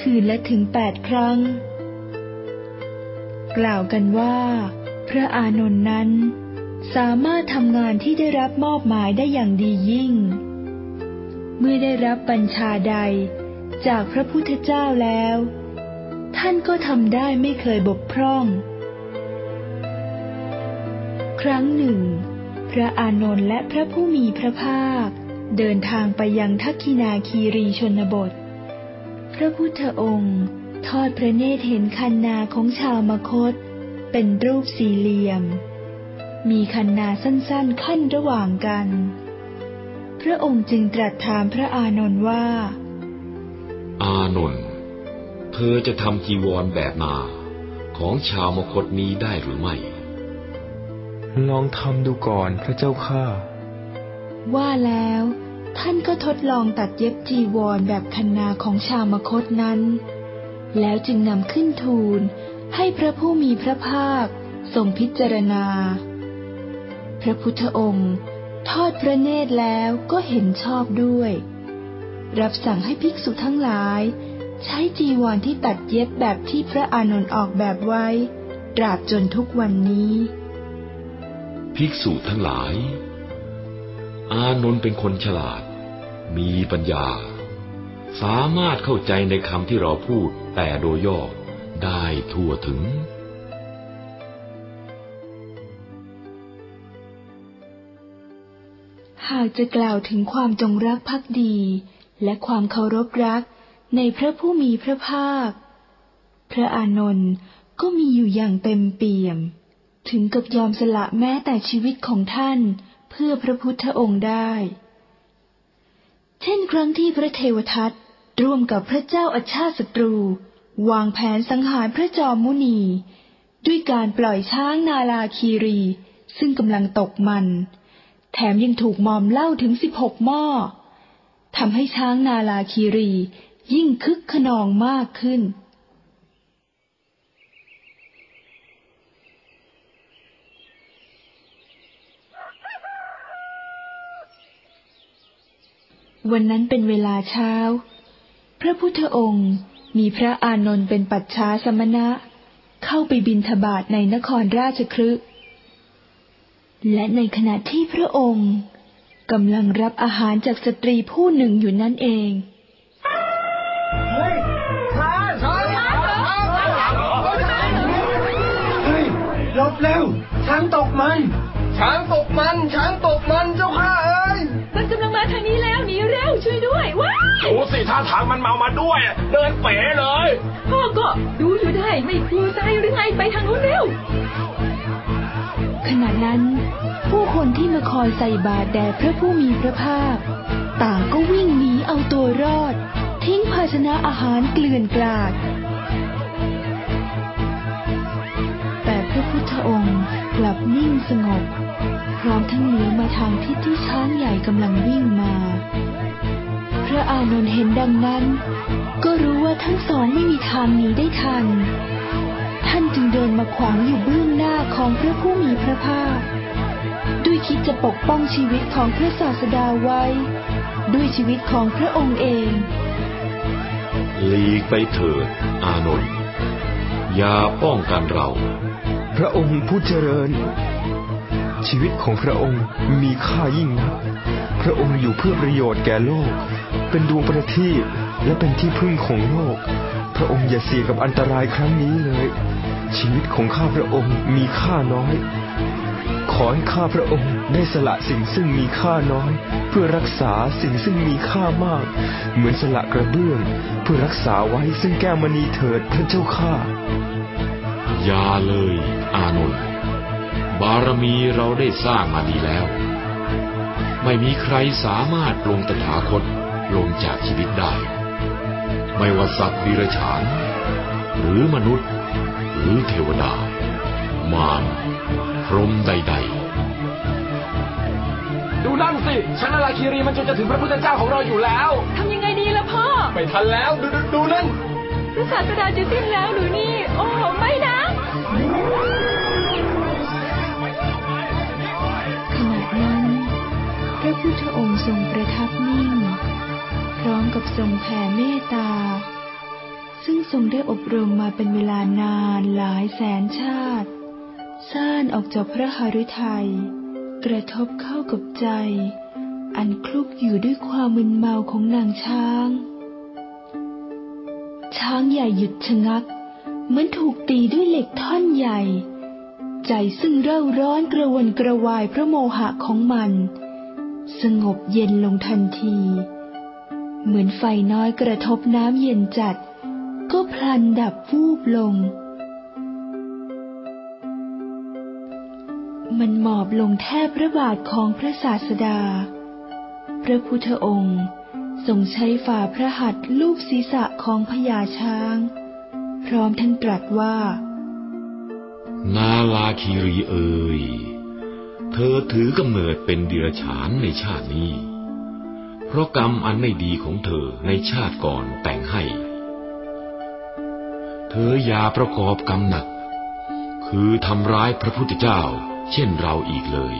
Speaker 1: คืนละถึงแปดครั้ง กล่าวกันว่า พระอานนท์นั้น สามารถทำงานที่ได้รับมอบหมายได้อย่างดียิ่ง เมื่อได้รับบัญชาใดจากพระพุทธเจ้าแล้ว ท่านก็ทำได้ไม่เคยบกพร่อง ครั้งหนึ่ง พระอานนท์และพระผู้มีพระภาค เดินทางไปยังทักขินาคีรีชนบท พระพุทธองค์ ทอดพระเนตรเห็นคันนาของชาวมคต เป็นรูปสี่เหลี่ยม มีคันนาสั้นๆขั้นระหว่างกัน พระองค์จึงตรัสถามพระอานนท์ว่า
Speaker 5: อานนท์เธอจะทำจีวรแบบนาของชาวมคตนี้ได้หรือไม่
Speaker 4: ลองทำดูก่อนพระเจ้าข้า
Speaker 1: ว่าแล้ว ท่านก็ทดลองตัดเย็บจีวรแบบคันนาของชาวมคตนั้น แล้วจึงนำขึ้นทูลให้พระผู้มีพระภาคทรงพิจารณา พระพุทธองค์ทอดพระเนตรแล้วก็เห็นชอบด้วย รับสั่งให้ภิกษุทั้งหลาย ใช้จีวรที่ตัดเย็บแบบที่พระอานนท์ออกแบบไว้ตราบจนทุกวันนี้
Speaker 5: ภิกษุทั้งหลาย อานนท์เป็นคนฉลาด มีปัญญา สามารถเข้าใจในคำที่เราพูดแต่โดยย่อได้ทั่วถึง
Speaker 1: หากจะกล่าวถึงความจงรักภักดี และความเคารพรักในพระผู้มีพระภาค พระอานนท์ก็มีอยู่อย่างเต็มเปี่ยม ถึงกับยอมสละแม้แต่ชีวิตของท่านเพื่อพระพุทธองค์ได้ เช่นครั้งที่พระเทวทัตร่วมกับพระเจ้าอาชาติศัตรู วางแผนสังหารพระจอมมุนี ด้วยการปล่อยช้างนาลาคีรี ซึ่งกำลังตกมัน แถมยังถูกมอมเหล้าถึงสิบหกหม้อทำให้ช้างนาลาคีรียิ่งคึกขนองมากขึ้น วันนั้นเป็นเวลาเช้า พระพุทธองค์มีพระอานนท์เป็นปัจฉาสมณะ เข้าไปบินทบาทในนครราชครึและในขณะที่พระองค์กำลังรับอาหารจากสตรีผู้หนึ่งอยู่นั่นเอง
Speaker 4: หลบแล้วช้างตกมัน
Speaker 7: ช้างตกมัน ช้างตก
Speaker 8: ดู
Speaker 9: สิท่าทางมันเมามาด้วย เดินเป๋เลย
Speaker 8: พ่อก็ดูอยู่ได้ไม่กลัวใจหรือไงไปทางนู้นเร็ว
Speaker 1: ขณะนั้น ผู้คนที่มาคอยใส่บาตรแด่พระผู้มีพระภาคต่างก็วิ่งหนีเอาตัวรอด ทิ้งภาชนะอาหารเกลื่อนกลาด แต่พระพุทธองค์กลับนิ่งสงบ พร้อมทั้งเหลียวมาทางทิศที่ช้างใหญ่กำลังวิ่งมา พระอานนท์เห็นดังนั้น ก็รู้ว่าทั้งสองไม่มีทางหนีได้ทัน ท่านจึงเดินมาขวางอยู่เบื้องหน้าของพระผู้มีพระภาค ด้วยคิดจะปกป้องชีวิตของพระศาสดาไว้ ด้วยชีวิตของพระองค์เอง
Speaker 5: หลีกไปเถิด อานนท์อย่าป้องกันเรา
Speaker 4: พระองค์ผู้เจริญ ชีวิตของพระองค์มีค่ายิ่งนัก พระองค์อยู่เพื่อประโยชน์แก่โลก เป็นดวงประทีปและเป็นที่พึ่งของโลก พระองค์อย่าเสี่ยงกับอันตรายครั้งนี้เลย ชีวิตของข้าพระองค์มีค่าน้อย ขอให้ข้าพระองค์ได้สละสิ่งซึ่งมีค่าน้อย เพื่อรักษาสิ่งซึ่งมีค่ามาก เหมือนสละกระเบื้อง เพื่อรักษาไว้ซึ่งแก้วมณีเถิดพระเจ้าข้า
Speaker 5: อย่าเลย อานนท์บารมีเราได้สร้างมาดีแล้ว ไม่มีใครสามารถลงตถาคต ลงจากชีวิตได้ ไม่ว่าสัตว์ดิรฉาน หรือมนุษย์ หรือเทวดา มารพรหมใด
Speaker 9: ดูนั่นสิชั้นอาราคีรีมันจนจะถึงพระพุทธเจ้าของเราอยู่แล้ว
Speaker 8: ทำยังไงดีล่ะพ่อ
Speaker 9: ไม่ทันแล้วดูดูดูนั่น
Speaker 8: พระศาสดาจะสิ้นแล้วหรือนี่ โอ้ไม่นะ
Speaker 1: ขณะนั้นพระพุทธองค์ทรงประทับนิ่งพ ร้อมกับทรงแผ่เมตตา ซึ่งทรงได้อบรมมาเป็นเวลานานหลายแสนชาติ ซ่านออกจากพระหฤทัย กระทบเข้ากับใจ อันคลุกอยู่ด้วยความมึนเมาของนางช้าง ช้างใหญ่หยุดชะงัก เหมือนถูกตีด้วยเหล็กท่อนใหญ่ ใจซึ่งเร่าร้อนกระวนกระวายพระโมหะของมัน สงบเย็นลงทันที เหมือนไฟน้อยกระทบน้ำเย็นจัด ก็พลันดับวูบลง มันหมอบลงแทบพระบาทของพระศาสดา พระพุทธองค์ทรงใช้ฝ่าพระหัตถ์ลูบศีรษะของพญาช้าง พร้อมทั้งตรัสว่า
Speaker 5: นาลาคีรีเอ่ยเธอถือกำเนิดเป็นเดรัจฉานในชาตินี้ เพราะกรรมอันไม่ดีของเธอในชาติก่อนแต่งให้ เธออย่าประกอบกรรมหนัก คือทำร้ายพระพุทธเจ้า เช่นเราอีกเลย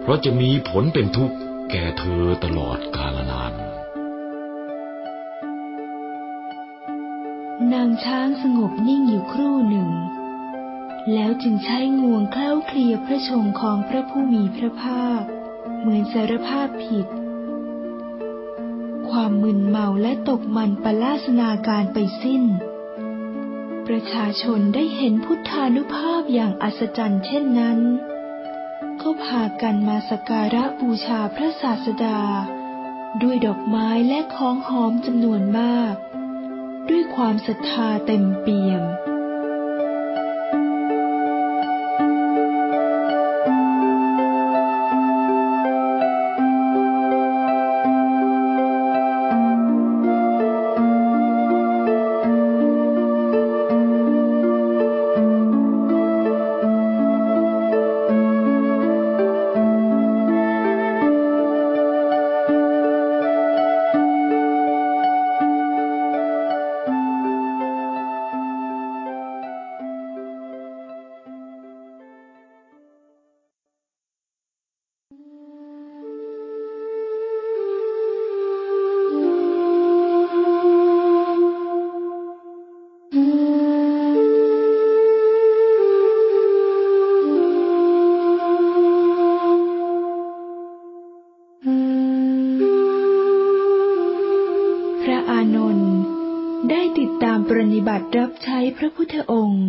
Speaker 5: เพราะจะมีผลเป็นทุกข์แก่เธอตลอดกาลนาน
Speaker 1: นางช้างสงบนิ่งอยู่ครู่หนึ่ง แล้วจึงใช้งวงเคล้าเคลียพระชงของพระผู้มีพระภาค เหมือนสารภาพผิด ความมึนเมาและตกมันปลาสนาการไปสิ้น ประชาชนได้เห็นพุทธานุภาพอย่างอัศจรรย์เช่นนั้น ก็พากันมาสักการะบูชาพระศาสดา ด้วยดอกไม้และของหอมจำนวนมาก ด้วยความศรัทธาเต็มเปี่ยม พุทธองค์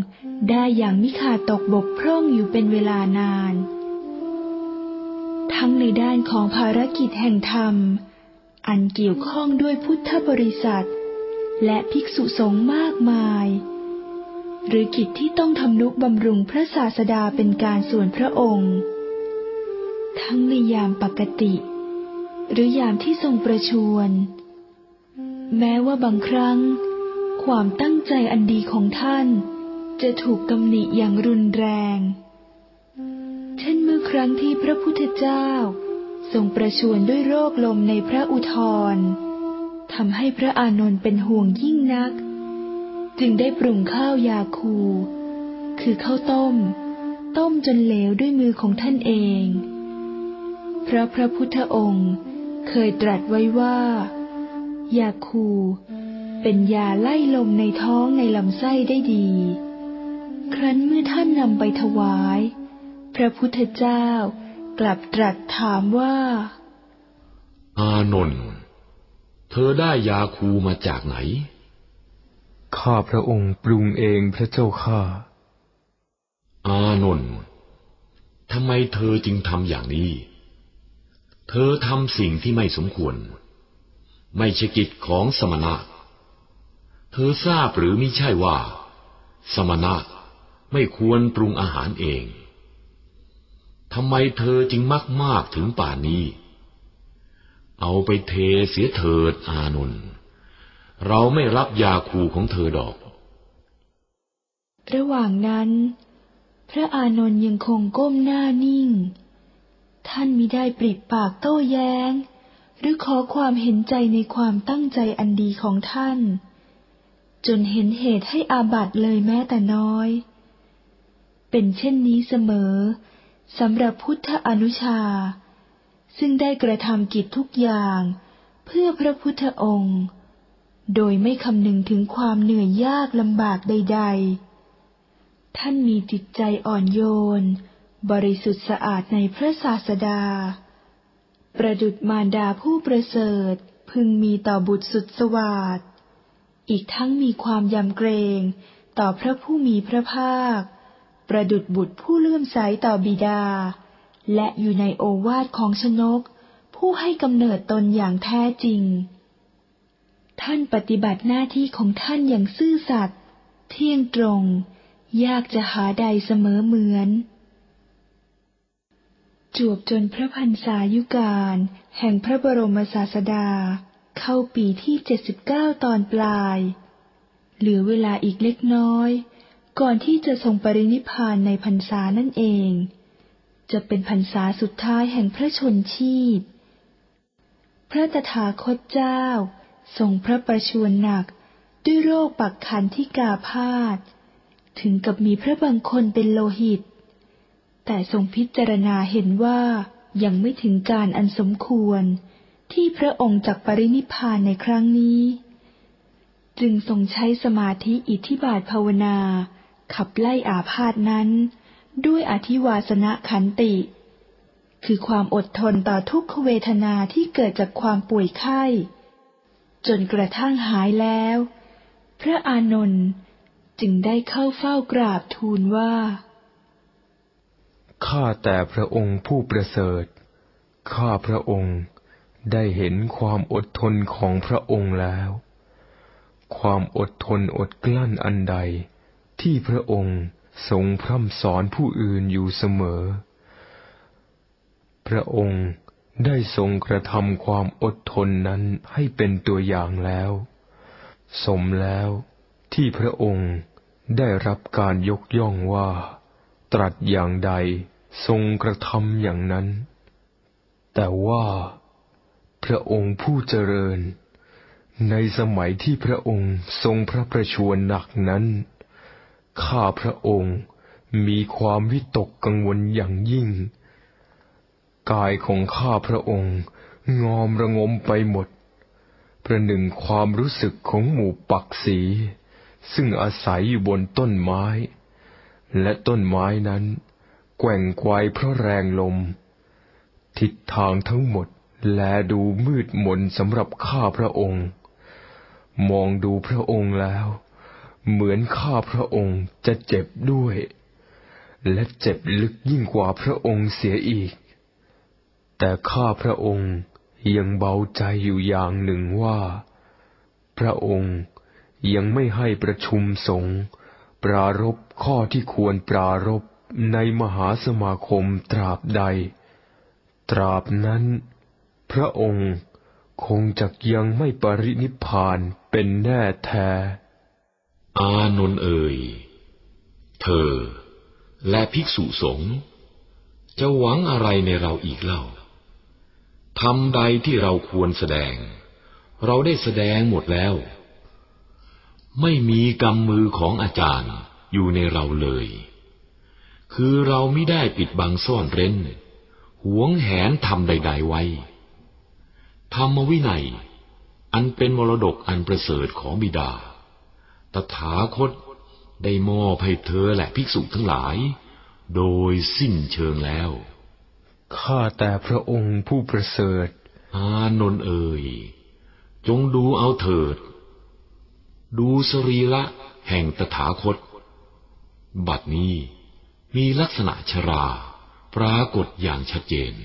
Speaker 1: ได้อย่างมิขาดตกบกพร่องอยู่เป็นเวลานาน ทั้งในด้านของภารกิจแห่งธรรม อันเกี่ยวข้องด้วยพุทธบริษัท และภิกษุสงฆ์มากมาย หรือกิจที่ต้องทำนุบำรุงพระศาสดาเป็นการส่วนพระองค์ ทั้งในยามปกติ หรือยามที่ทรงประชวรแม้ว่าบางครั้ง ความตั้งใจอันดีของท่าน จะถูกตำหนิอย่างรุนแรง เช่นเมื่อครั้งที่พระพุทธเจ้าทรงประชวรด้วยโรคลมในพระอุทรทำให้พระอานนท์เป็นห่วงยิ่งนัก จึงได้ปรุงข้าวยาคู คือข้าวต้ม ต้มจนเหลวด้วยมือของท่านเองเพราะพระพุทธองค์เคยตรัสไว้ว่า ยาคู เป็นยาไล่ลมในท้องในลำไส้ได้ดี ครั้นเมื่อท่านนำไปถวาย พระพุทธเจ้ากลับตรัสถามว่า
Speaker 5: อานนท์เธอได้ยาคูมาจากไหน
Speaker 4: ข้าพระองค์ปรุงเองพระเจ้าข้า
Speaker 5: อานนท์ทำไมเธอจึงทำอย่างนี้ เธอทำสิ่งที่ไม่สมควร ไม่ใช่กิจของสมณะ เธอทราบหรือไม่ใช่ว่า สมณะไม่ควรปรุงอาหารเอง ทำไมเธอจึงมักมากถึงป่านนี้ เอาไปเทเสียเถิดอานนท์เราไม่รับยาคูของเธอดอก
Speaker 1: ระหว่างนั้น พระอานนท์ยังคงก้มหน้านิ่ง ท่านมิได้ปริปากโต้แย้ง หรือขอความเห็นใจในความตั้งใจอันดีของท่าน จนเห็นเหตุให้อาบัตเลยแม้แต่น้อย เป็นเช่นนี้เสมอสำหรับพุทธอนุชา ซึ่งได้กระทำกิจทุกอย่าง เพื่อพระพุทธองค์ โดยไม่คำนึงถึงความเหนื่อยยากลำบากใด ๆ ท่านมีจิตใจอ่อนโยน บริสุทธิ์สะอาดในพระศาสดา ประดุจมารดาผู้ประเสริฐพึงมีต่อบุตรสุดสวาสด อีกทั้งมีความยำเกรงต่อพระผู้มีพระภาค ประดุจบุตรผู้เลื่อมใสต่อบิดา และอยู่ในโอวาทของชนก ผู้ให้กำเนิดตนอย่างแท้จริง ท่านปฏิบัติหน้าที่ของท่านอย่างซื่อสัตย์เที่ยงตรง ยากจะหาใดเสมอเหมือน จวบจนพระพันษายุการแห่งพระบรมศาสดา เข้าปีที่เจ็ดสิบเก้าตอนปลาย เหลือเวลาอีกเล็กน้อย ก่อนที่จะทรงปรินิพานในพรรษานั่นเอง จะเป็นพรรษาสุดท้ายแห่งพระชนชีพ พระตถาคตเจ้าทรงพระประชวรหนักด้วยโรคปักขันที่กาพาดถึงกับมีพระบางคนเป็นโลหิต แต่ทรงพิจารณาเห็นว่ายังไม่ถึงการอันสมควร ที่พระองค์จักปรินิพพานในครั้งนี้ จึงทรงใช้สมาธิอิทธิบาทภาวนา ขับไล่อาพาธนั้น ด้วยอธิวาสนะขันติ คือความอดทนต่อทุกขเวทนาที่เกิดจากความป่วยไข้ จนกระทั่งหายแล้ว พระอานนท์จึงได้เข้าเฝ้ากราบทูลว่า
Speaker 4: ข้าแต่พระองค์ผู้ประเสริฐ ข้าพระองค์ ได้เห็นความอดทนของพระองค์แล้ว ความอดทนอดกลั้นอันใด ที่พระองค์ทรงพร่ำสอนผู้อื่นอยู่เสมอ พระองค์ได้ทรงกระทำความอดทนนั้นให้เป็นตัวอย่างแล้ว สมแล้วที่พระองค์ได้รับการยกย่องว่า ตรัสอย่างใดทรงกระทำอย่างนั้น แต่ว่า พระองค์ผู้เจริญ ในสมัยที่พระองค์ทรงพระประชวรหนักนั้น ข้าพระองค์มีความวิตกกังวลอย่างยิ่ง กายของข้าพระองค์งอมระงมไปหมด ประหนึ่งความรู้สึกของหมู่ปักสีซึ่งอาศัยอยู่บนต้นไม้ และต้นไม้นั้น แกว่งไกวเพราะแรงลม ทิศทางทั้งหมด และดูมืดมนสำหรับข้าพระองค์ มองดูพระองค์แล้ว เหมือนข้าพระองค์จะเจ็บด้วย และเจ็บลึกยิ่งกว่าพระองค์เสียอีก แต่ข้าพระองค์ยังเบาใจอยู่อย่างหนึ่งว่า พระองค์ยังไม่ให้ประชุมสงฆ์ปรารบข้อที่ควรปรารบในมหาสมาคมตราบใด ตราบนั้น พระองค์คงจะยังไม่ปรินิพานเป็นแน่แท้
Speaker 5: อานนท์เอ่ย เธอและภิกษุสงฆ์จะหวังอะไรในเราอีกเล่าทำใดที่เราควรแสดง เราได้แสดงหมดแล้ว ไม่มีกำมือของอาจารย์อยู่ในเราเลย คือเราไม่ได้ปิดบังซ่อนเร้น หวงแหนทำใด ๆไว้ ธรรมวินัย อันเป็นมรดกอันประเสริฐของบิดา ตถาคตได้มอบให้เธอและภิกษุทั้งหลาย โดยสิ้นเชิงแล้ว
Speaker 4: ข้าแต่พระองค์ผู้ประเสริฐ
Speaker 5: อานนท์เอ่ย จงดูเอาเถิด ดูสรีระแห่งตถาคต บัดนี้มีลักษณะชรา ปรากฏอย่างชัดเจน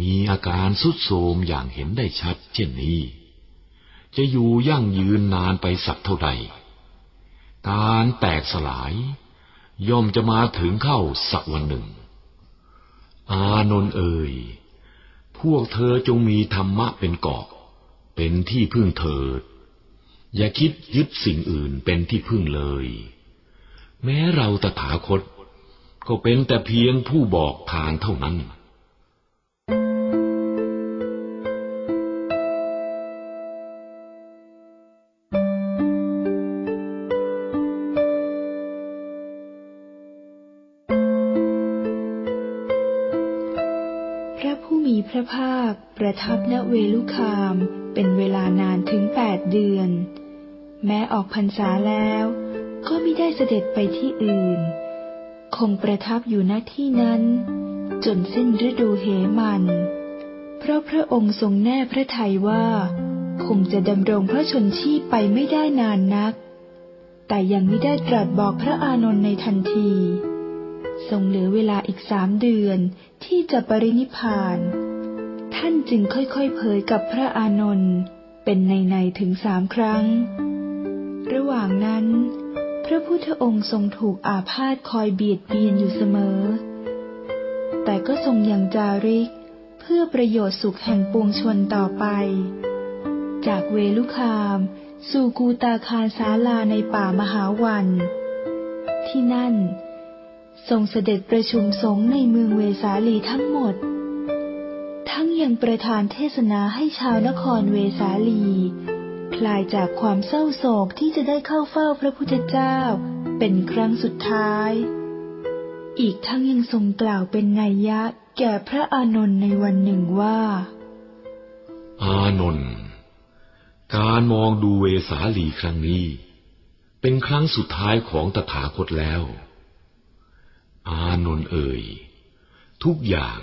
Speaker 5: มีอาการสุดโทมอย่างเห็นได้ชัด เช่นนี้ จะอยู่ยั่งยืนนานไปสักเท่าใด การแตกสลาย ย่อมจะมาถึงเข้าสักวันหนึ่ง อานนท์เอ่ยพวกเธอจงมีธรรมะเป็นเกาะ เป็นที่พึ่งเถิด อย่าคิดยึดสิ่งอื่นเป็นที่พึ่งเลย แม้เราตถาคต ก็เป็นแต่เพียงผู้บอกทางเท่านั้น
Speaker 1: ประทับณเวลุคาม เป็นเวลานานถึงแปดเดือน แม้ออกพรรษาแล้ว ก็ไม่ได้เสด็จไปที่อื่น คงประทับอยู่ณที่นั้น จนสิ้นฤดูเหมัน เพราะพระองค์ทรงแน่พระทัยว่า คงจะดำรงพระชนชีพไปไม่ได้นานนัก แต่ยังไม่ได้ตรัสบอกพระอานนท์ในทันที ทรงเหลือเวลาอีกสามเดือนที่จะปรินิพพาน ท่านจึงค่อยๆเผยกับพระอานนท์เป็นในๆถึงสามครั้ง ระหว่างนั้น พระพุทธองค์ทรงถูกอาพาธคอยเบียดเบียนอยู่เสมอ แต่ก็ทรงยังจาริกเพื่อประโยชน์สุขแห่งปวงชนต่อไป จากเวลุคาม สู่กูตาคารสาลาในป่ามหาวัน ที่นั่นทรงเสด็จประชุมสงฆ์ในเมืองเวสาลีทั้งหมด ทั้งยังประทานเทศนาให้ชาวนครเวสาลี คลายจากความเศร้าโศกที่จะได้เข้าเฝ้าพระพุทธเจ้า เป็นครั้งสุดท้าย อีกทั้งยังทรงกล่าวเป็นนัยยะแก่พระอานนท์ในวันหนึ่งว่า
Speaker 5: อานนท์การมองดูเวสาลีครั้งนี้ เป็นครั้งสุดท้ายของตถาคตแล้ว อานนท์เอ่ยทุกอย่าง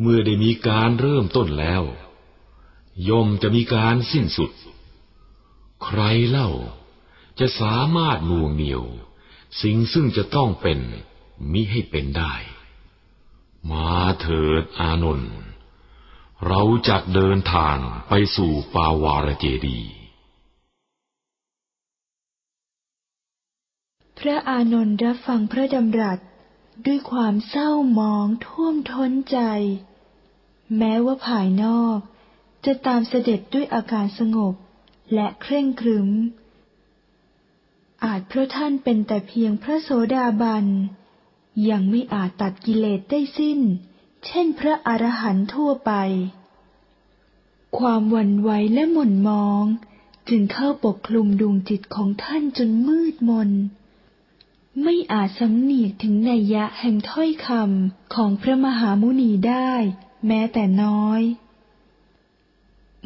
Speaker 5: เมื่อได้มีการเริ่มต้นแล้ว ย่อมจะมีการสิ้นสุด ใครเล่าจะสามารถน่วงเหนียว สิ่งซึ่งจะต้องเป็นมิให้เป็นได้ มาเถิดอานนท์เราจะเดินทางไปสู่ปาวารเจดี
Speaker 1: พระอานนท์รับฟังพระดำรัส ด้วยความเศร้าหมองท่วมท้นใจ แม้ว่าภายนอก จะตามเสด็จด้วยอาการสงบและเคร่งครึม อาจเพราะท่านเป็นแต่เพียงพระโสดาบัน ยังไม่อาจตัดกิเลสได้สิ้น เช่นพระอรหันต์ทั่วไป ความหวั่นไหวและหม่นมอง จึงเข้าปกคลุมดวงจิตของท่านจนมืดมน ไม่อาจสำเนียกถึงนัยยะแห่งถ้อยคำของพระมหามุนีได้ แม้แต่น้อย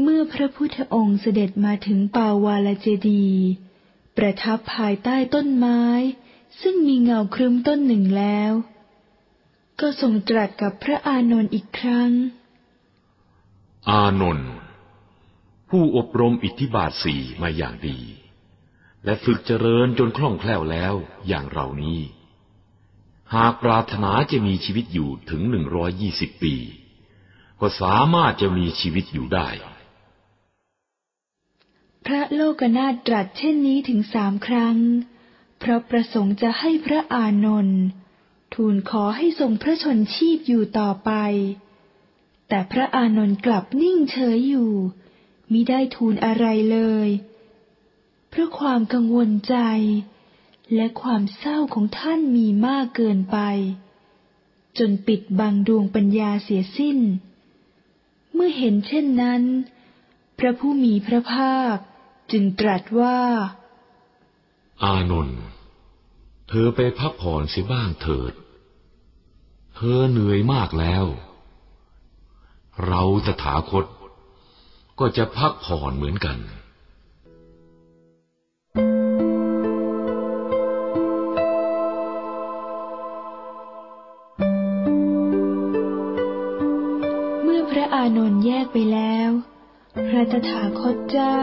Speaker 1: เมื่อพระพุทธองค์เสด็จมาถึงปาวาลเจดี ประทับภายใต้ต้นไม้ ซึ่งมีเงาครึ้มต้นหนึ่งแล้ว ก็ทรงตรัสกับพระอานนท์อีกครั้ง
Speaker 5: อานนท์ผู้อบรมอิทธิบาทสี่มาอย่างดี และฝึกเจริญจนคล่องแคล่วแล้วอย่างเรานี้ หากปรารถนาจะมีชีวิตอยู่ถึงหนึ่งร้อยยี่สิบปี ก็สามารถจะมีชีวิตอยู่ได้
Speaker 1: พระโลกนาถตรัสเช่นนี้ถึงสามครั้ง เพราะประสงค์จะให้พระอานนท์ทูลขอให้ทรงพระชนชีพอยู่ต่อไป แต่พระอานนท์กลับนิ่งเฉยอยู่มิได้ทูลอะไรเลย เพราะความกังวลใจ และความเศร้าของท่านมีมากเกินไป จนปิดบังดวงปัญญาเสียสิ้น เมื่อเห็นเช่นนั้น พระผู้มีพระภาคจึงตรัสว่า
Speaker 5: อานนท์เธอไปพักผ่อนสียบ้างเถิด เธอเหนื่อยมากแล้ว เราตถาคตก็จะพักผ่อนเหมือนกัน
Speaker 1: นนท์แยกไปแล้ว พระตถาคตเจ้า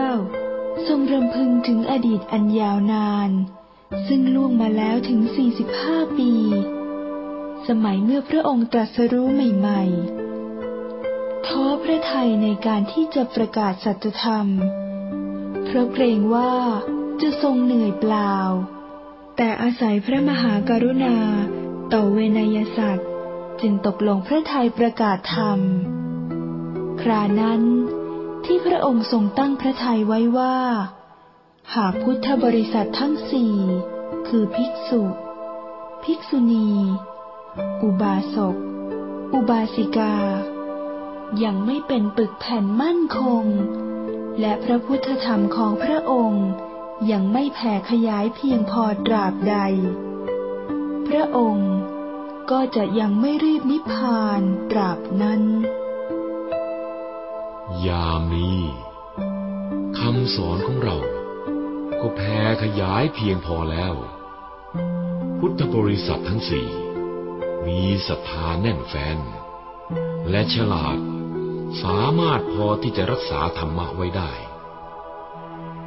Speaker 1: ทรงรำพึงถึงอดีตอันยาวนาน ซึ่งล่วงมาแล้วถึง 45 ปี สมัยเมื่อพระองค์ตรัสรู้ใหม่ ๆ ท้อพระทัยในการที่จะประกาศสัจธรรม เพราะเกรงว่าจะทรงเหนื่อยเปล่า แต่อาศัยพระมหากรุณาต่อเวนยสัตว์จึงตกลงพระทัยประกาศธรรม ครานั้น ที่พระองค์ทรงตั้งพระทัยไว้ว่า หากพุทธบริษัททั้งสี่คือภิกษุ ภิกษุณี อุบาสก อุบาสิกา ยังไม่เป็นปึกแผ่นมั่นคง และพระพุทธธรรมของพระองค์ยังไม่แผ่ขยายเพียงพอตราบใด พระองค์ก็จะยังไม่รีบนิพพานตราบนั้น
Speaker 5: ยามนี้คำสอนของเรา ก็แผ่ขยายเพียงพอแล้ว พุทธบริษัททั้งสี่ มีศรัทธาแน่นแฟน และฉลาดสามารถพอที่จะรักษาธรรมะไว้ได้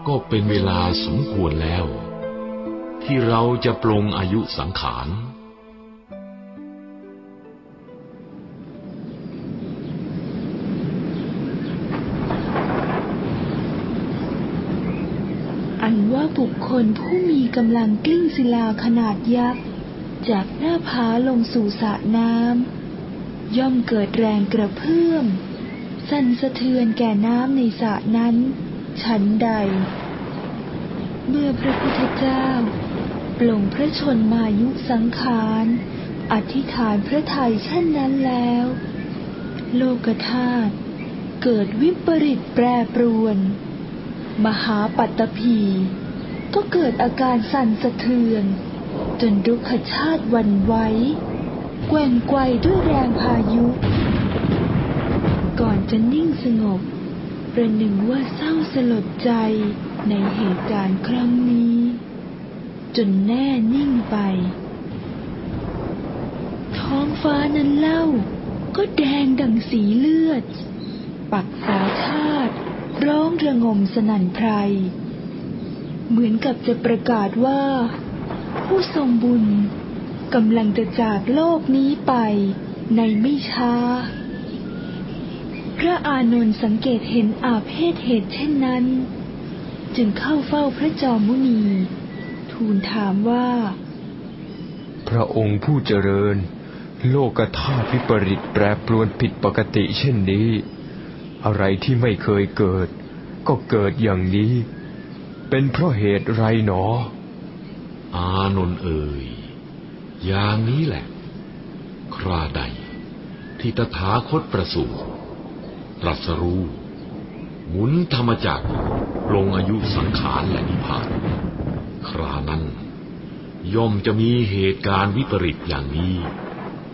Speaker 5: ก็เป็นเวลาสมควรแล้ว ที่เราจะปลงอายุสังขาร
Speaker 1: ลผู้มีกำลังกลิ้งศิลาขนาดยักษ์ จากหน้าผาลงสู่สระน้ำย่อมเกิดแรงกระเพื่อม สั่นสะเทือนแก่น้ำในสระนั้นฉันใด เมื่อพระพุทธเจ้าปลงพระชนมายุสังขารอธิษฐานพระทัยเช่นนั้นแล้ว โลกธาตุเกิดวิปริตแปรปรวน มหาปัตตภี ก็เกิดอาการสั่นสะเทือน จนรุกขชาติวันไหวแกว่งไกวด้วยแรงพายุ ก่อนจะนิ่งสงบ ประหนึ่งว่าเศร้าสลดใจในเหตุการณ์ครั้งนี้ จนแน่นิ่งไป ท้องฟ้านั้นเล่า ก็แดงดังสีเลือด ปักษาชาติ ร้องระงมสนั่นไพร เหมือนกับจะประกาศว่า ผู้ทรงบุญกำลังจะจากโลกนี้ไปในไม่ช้า พระอานนท์สังเกตเห็นอาเพศเหตุเช่นนั้น จึงเข้าเฝ้าพระจอมมุนี ทูลถามว่า
Speaker 4: พระองค์ผู้เจริญ โลกธาตุวิปริตแปรปรวนผิดปกติเช่นนี้ อะไรที่ไม่เคยเกิด ก็เกิดอย่างนี้ เป็นเพราะเหตุไรหนอ
Speaker 5: อานนท์เอ่ย อย่างนี้แหละ คราใด ที่ตถาคตประสูติตรัสรู้หมุนธรรมจักรลงอายุสังขารและนิพพาน ครานั้น ย่อมจะมีเหตุการณ์วิปริตอย่างนี้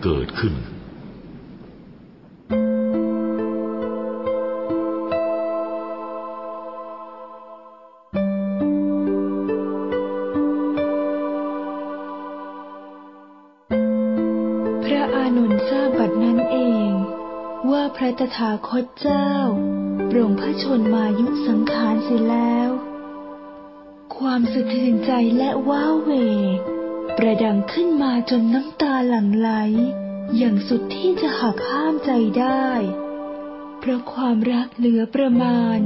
Speaker 5: เกิดขึ้นะ
Speaker 1: ชนมายุสังขารเสียแล้วคความสะเทือนใจและว้าเว ประดังขึ้นมาจนน้ำตาหลั่งไหล อย่างสุดที่จะหักห้ามใจได้ เพราะความรักเหลือประมาณ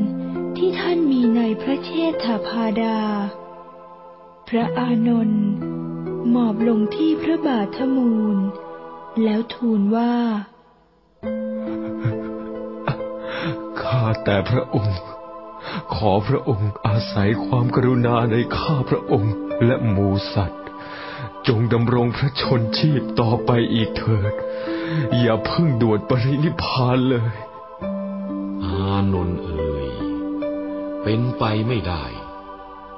Speaker 1: ที่ท่านมีในพระเชษฐาพาดา พระอานนท์หมอบลงที่พระบาทมูล แล้วทูลว่า
Speaker 4: ข้าแต่พระองค์ ขอพระองค์อาศัยความกรุณาในข้าพระองค์และหมูสัตว์ จงดำรงพระชนชีพต่อไปอีกเถิด อย่าเพิ่งด่วนปรินิพานเลย
Speaker 5: อานนท์เอ่ยเป็นไปไม่ได้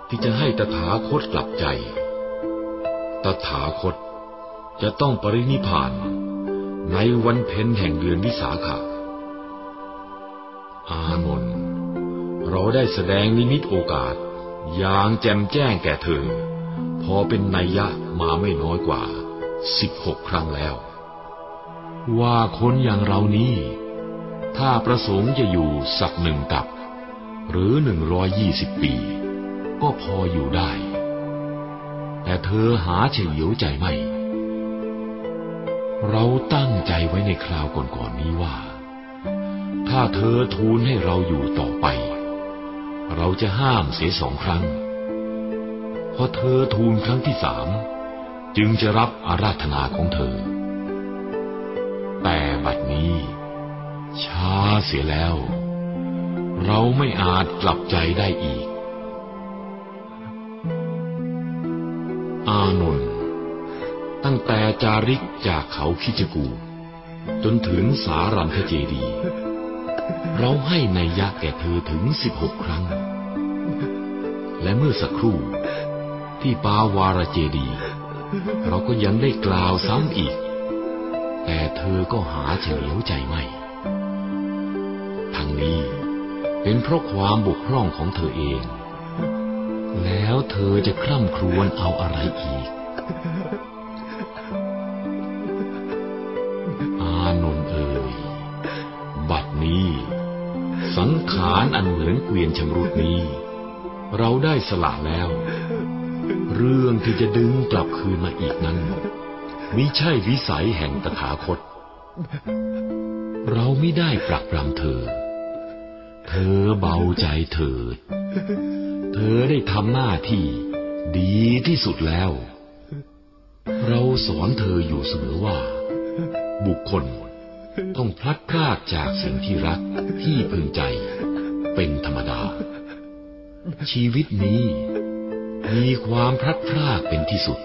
Speaker 5: ที่จะให้ตถาคตกลับใจ ตถาคตจะต้องปรินิพพานในวันเพ็ญแห่งเดือนวิสาขะอานนท์ เราได้แสดงนิมิตโอกาส อย่างแจ่มแจ้งแก่เธอ พอเป็นนัยยะมาไม่น้อยกว่าสิบหกครั้งแล้ว ว่าคนอย่างเรานี้ ถ้าประสงค์จะอยู่สักหนึ่งกับ หรือหนึ่งร้อยยี่สิบปี ก็พออยู่ได้ แต่เธอหาเฉลียวใจไม่ เราตั้งใจไว้ในคราวก่อนๆนี้ว่า ถ้าเธอทูลให้เราอยู่ต่อไป เราจะห้ามเสียสองครั้ง พอเธอทูลครั้งที่สาม จึงจะรับอาราธนาของเธอ แต่บัดนี้ ช้าเสียแล้ว เราไม่อาจกลับใจได้อีก อานนท์ตั้งแต่จาริกจากเขาคิจกู จนถึงสารันทเจดีย์ เราให้ในยยะแก่เธอถึงสิบหกครั้ง และเมื่อสักครู่ที่ปาวารเจดี เราก็ยังได้กล่าวซ้ำอีก แต่เธอก็หาเฉลียวใจไม่ ทั้งนี้เป็นเพราะความบกพร่องของเธอเอง แล้วเธอจะคร่ำครวญเอาอะไรอีก มือนเกวียนชำรุดนี้ เราได้สละแล้ว เรื่องที่จะดึงกลับคืนมาอีกนั้นมิใช่วิสัยแห่งตถาคต เราไม่ได้ปรักปรำเธอ เธอเบาใจเถิด เธอได้ทำหน้าที่ดีที่สุดแล้ว เราสอนเธออยู่เสมอว่า บุคคลต้องพลัดพรากจากสิ่งที่รักที่พึงใจ เป็นธรรมดา ชีวิตนี้ มีความพลัดพรากเป็นที่สุด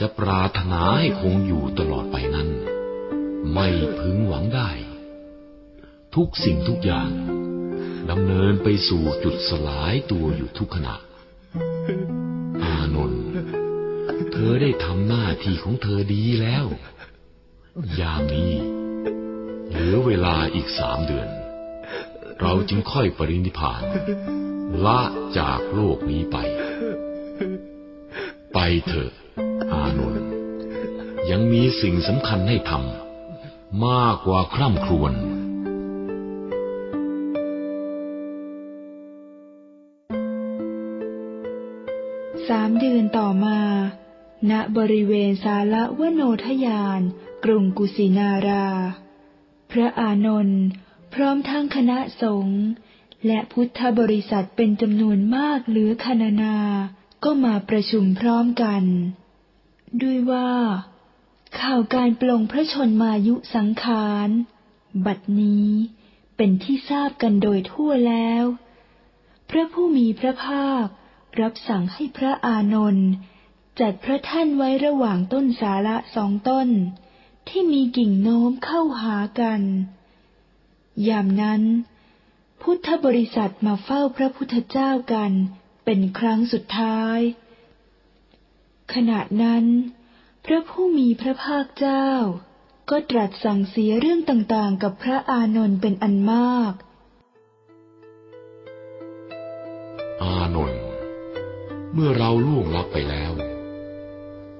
Speaker 5: จะปรารถนาให้คงอยู่ตลอดไปนั้น ไม่พึงหวังได้ ทุกสิ่งทุกอย่างดำเนินไปสู่จุดสลายตัวอยู่ทุกขณะ อานนท์เธอได้ทำหน้าที่ของเธอดีแล้ว ยามนี้เหลือเวลาอีกสามเดือน เราจึงค่อยปรินิพานละจากโลกนี้ไป ไปเถอะ อานนท์ยังมีสิ่งสำคัญให้ทำมากกว่าคร่ำครวญ
Speaker 1: สามเดือนต่อมา ณ บริเวณสาละวโนทยาน กรุงกุสินารา พระอานนท์ พร้อมทั้งคณะสงฆ์และพุทธบริษัทเป็นจำนวนมากหลือคณนา ก็มาประชุมพร้อมกัน ด้วยว่า ข่าวการปลงพระชนมายุสังขาร บัดนี้เป็นที่ทราบกันโดยทั่วแล้ว พระผู้มีพระภาครับสั่งให้พระอานนท์จัดพระท่านไว้ระหว่างต้นสาระสองต้น ที่มีกิ่งโน้มเข้าหากัน ยามนั้น พุทธบริษัทมาเฝ้าพระพุทธเจ้ากันเป็นครั้งสุดท้าย ขณะนั้น พระผู้มีพระภาคเจ้า ก็ตรัสสั่งเสียเรื่องต่างๆ กับพระอานนท์เป็นอันมาก
Speaker 5: อานนท์เมื่อเราล่วงลับไปแล้ว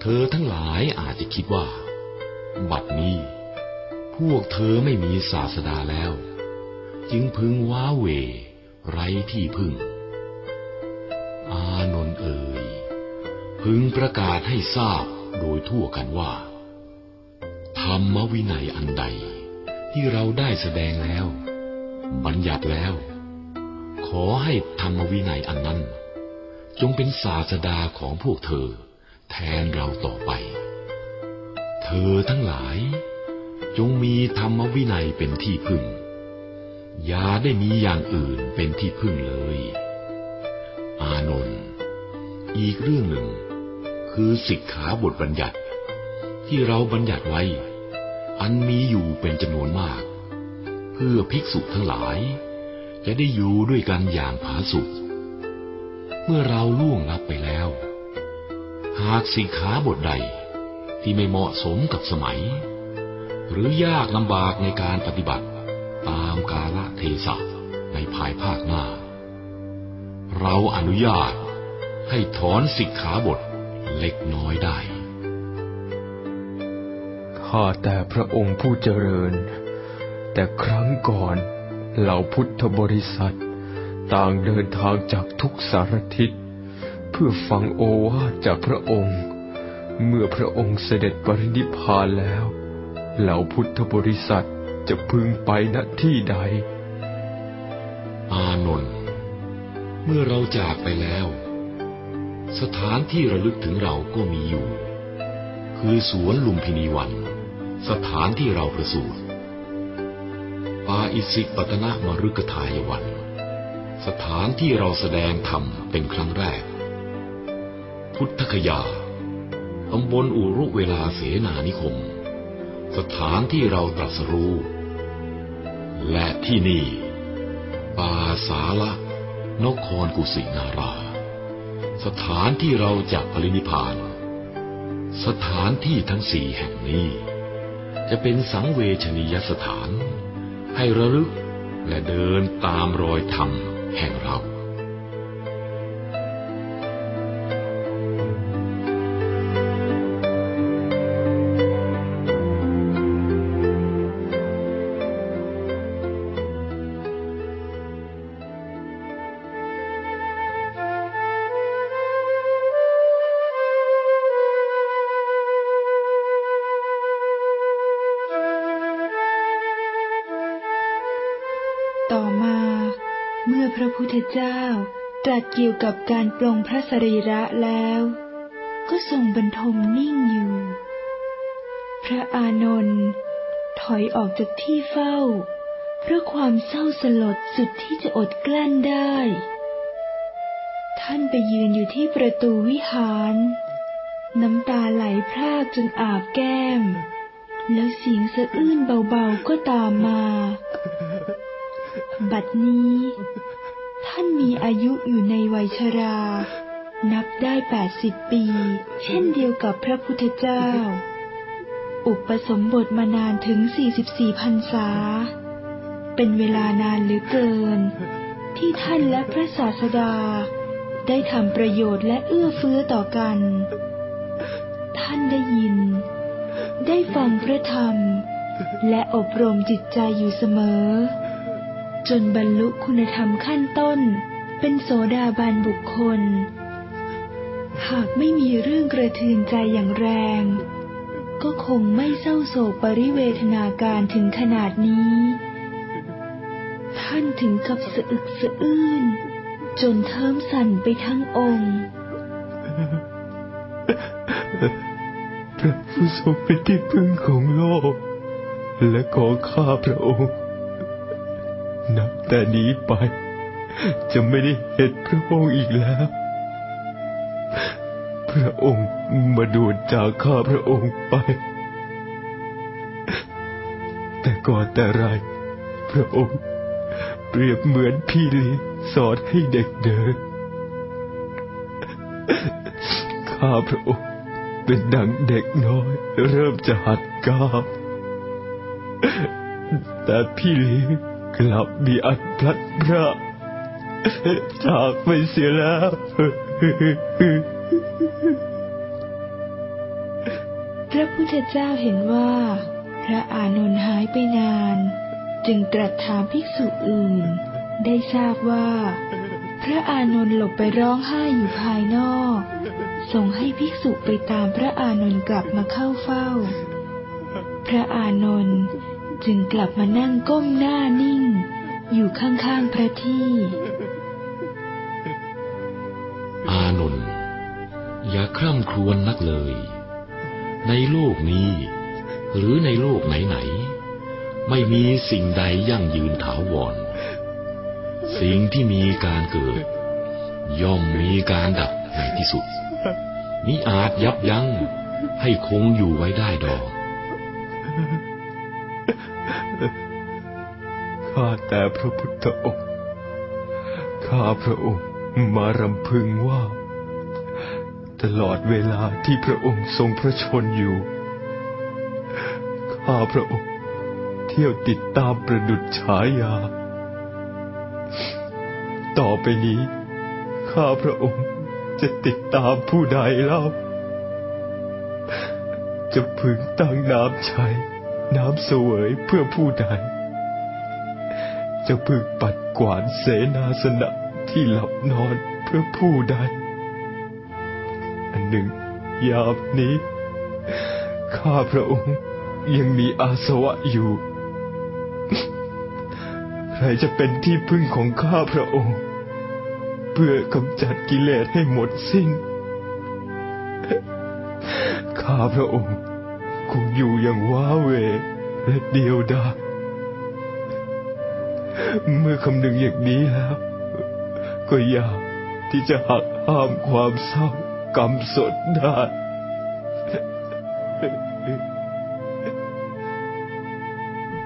Speaker 5: เธอทั้งหลายอาจจะคิดว่า บัดนี้ พวกเธอไม่มีศาสดาแล้ว จึงพึงว้าเว ไร้ที่พึ่ง อานนเอ๋ยพึงประกาศให้ทราบโดยทั่วกันว่า ธรรมวินัยอันใด ที่เราได้แสดงแล้ว บัญญัติแล้ว ขอให้ธรรมวินัยอันนั้น จงเป็นศาสดาของพวกเธอ แทนเราต่อไป เธอทั้งหลาย จงมีธรรมวินัยเป็นที่พึ่ง อย่าได้มีอย่างอื่นเป็นที่พึ่งเลย อานนท์อีกเรื่องหนึ่ง คือสิกขาบทบัญญัติ ที่เราบัญญัติไว้ อันมีอยู่เป็นจำนวนมาก เพื่อภิกษุทั้งหลาย จะได้อยู่ด้วยกันอย่างผาสุกเมื่อเราล่วงลับไปแล้ว หากสิกขาบทใดที่ไม่เหมาะสมกับสมัย หรือยากลำบากในการปฏิบัติตามกาลเทศะในภายภาคหน้า เราอนุญาตให้ถอนสิกขาบทเล็กน้อยได้
Speaker 4: ข้าแต่พระองค์ผู้เจริญ แต่ครั้งก่อนเหล่าพุทธบริษัท ต่างเดินทางจากทุกสารทิศ เพื่อฟังโอวาทจากพระองค์ เมื่อพระองค์เสด็จปรินิพพานแล้ว เหล่าพุทธบริษัทจะพึงไปณที่ใด
Speaker 5: อานนท์เมื่อเราจากไปแล้ว สถานที่ระลึกถึงเราก็มีอยู่ คือสวนลุมพินีวัน สถานที่เราประสูติปาอิสิปตนะมรุกทายวัน สถานที่เราแสดงธรรมเป็นครั้งแรก พุทธคยาตำบลอุรุเวลาเสนานิคม สถานที่เราตรัสรู้ และที่นี่ ป่าสาละนครกุสินารา สถานที่เราจะปรินิพาน สถานที่ทั้งสี่แห่งนี้ จะเป็นสังเวชนียสถาน ให้ระลึกและเดินตามรอยธรรมแห่งเรา
Speaker 1: เจ้า ตรัสเกี่ยวกับการปลงพระสรีระแล้ว ก็ทรงบรรทมนิ่งอยู่ พระอานนท์ถอยออกจากที่เฝ้า เพราะความเศร้าสลดสุดที่จะอดกลั้นได้ ท่านไปยืนอยู่ที่ประตูวิหาร น้ำตาไหลพรากจนอาบแก้ม แล้วเสียงสะอื้นเบาๆก็ตามมา บัดนี้ ท่านมีอายุอยู่ในวัยชรา นับได้แปดสิบปี เช่นเดียวกับพระพุทธเจ้า อุปสมบทมานานถึง44พรรษา เป็นเวลานานเหลือเกิน ที่ท่านและพระศาสดา ได้ทำประโยชน์และเอื้อเฟื้อต่อกัน ท่านได้ยิน ได้ฟังพระธรรม และอบรมจิตใจอยู่เสมอ จนบรรลุคุณธรรมขั้นต้น เป็นโสดาบันบุคคล หากไม่มีเรื่องกระเทือนใจอย่างแรง ก็คงไม่เศร้าโศกปริเวทนาการถึงขนาดนี้ ท่านถึงกับสะอึกสะอื้น จนเทิมสั่นไปทั้งองค์
Speaker 4: พระผู้ทรงเป็นที่พึ่งของโลก และของข้าพระองค์ แต่นี้ไป จะไม่ได้เห็นพระองค์อีกแล้ว พระองค์มาด่วนจากข้าพระองค์ไป แต่ก่อนแต่ไร พระองค์เปรียบเหมือนพี่เลี้ยงสอนให้เด็กเดิน ข้าพระองค์เป็นดังเด็กน้อย เริ่มจะหัดก้าวแต่พี่เลี้ยง กลับมีอันพลัดพรากจากไปเสียแล้ว
Speaker 1: พระพุทธเจ้าเห็นว่า พระอานนท์หายไปนาน จึงตรัสถามภิกษุอื่น ได้ทราบว่า พระอานนท์หลบไปร้องไห้อยู่ภายนอกทรงให้ภิกษุไปตามพระอานนท์กลับมาเข้าเฝ้า พระอานนท์จึงกลับมานั่งก้มหน้านิ่ง อยู่ข้างๆพระที่
Speaker 5: อานนท์อย่าคร่ำครวญนักเลย ในโลกนี้ หรือในโลกไหนๆไม่มีสิ่งใดยั่งยืนถาวร สิ่งที่มีการเกิด ย่อมมีการดับในที่สุดมิอาจยับยั้งให้คงอยู่ไว้ได้ดอก
Speaker 4: ข้าแต่พระพุทธองค์ ข้าพระองค์มารำพึงว่า ตลอดเวลาที่พระองค์ทรงพระชนอยู่ ข้าพระองค์เที่ยวติดตามประดุจฉายา ต่อไปนี้ ข้าพระองค์จะติดตามผู้ใดเล่า จะพึงตั้งน้ำใช้ น้ำเสวยเพื่อผู้ใด จะพึงปัดกวาดเสนาสนะที่หลับนอนเพื่อผู้ใด อันหนึ่ง ยามนี้ ข้าพระองค์ยังมีอาสวะอยู่ ใครจะเป็นที่พึ่งของข้าพระองค์ เพื่อกำจัดกิเลสให้หมดสิ้น ข้าพระองค์คงอยู่อย่างว้าเวและเดียวดาย เมื่อคำนึงอย่างนี้แล้ว ก็ยากที่จะหักห้ามความเศร้ากำสดได้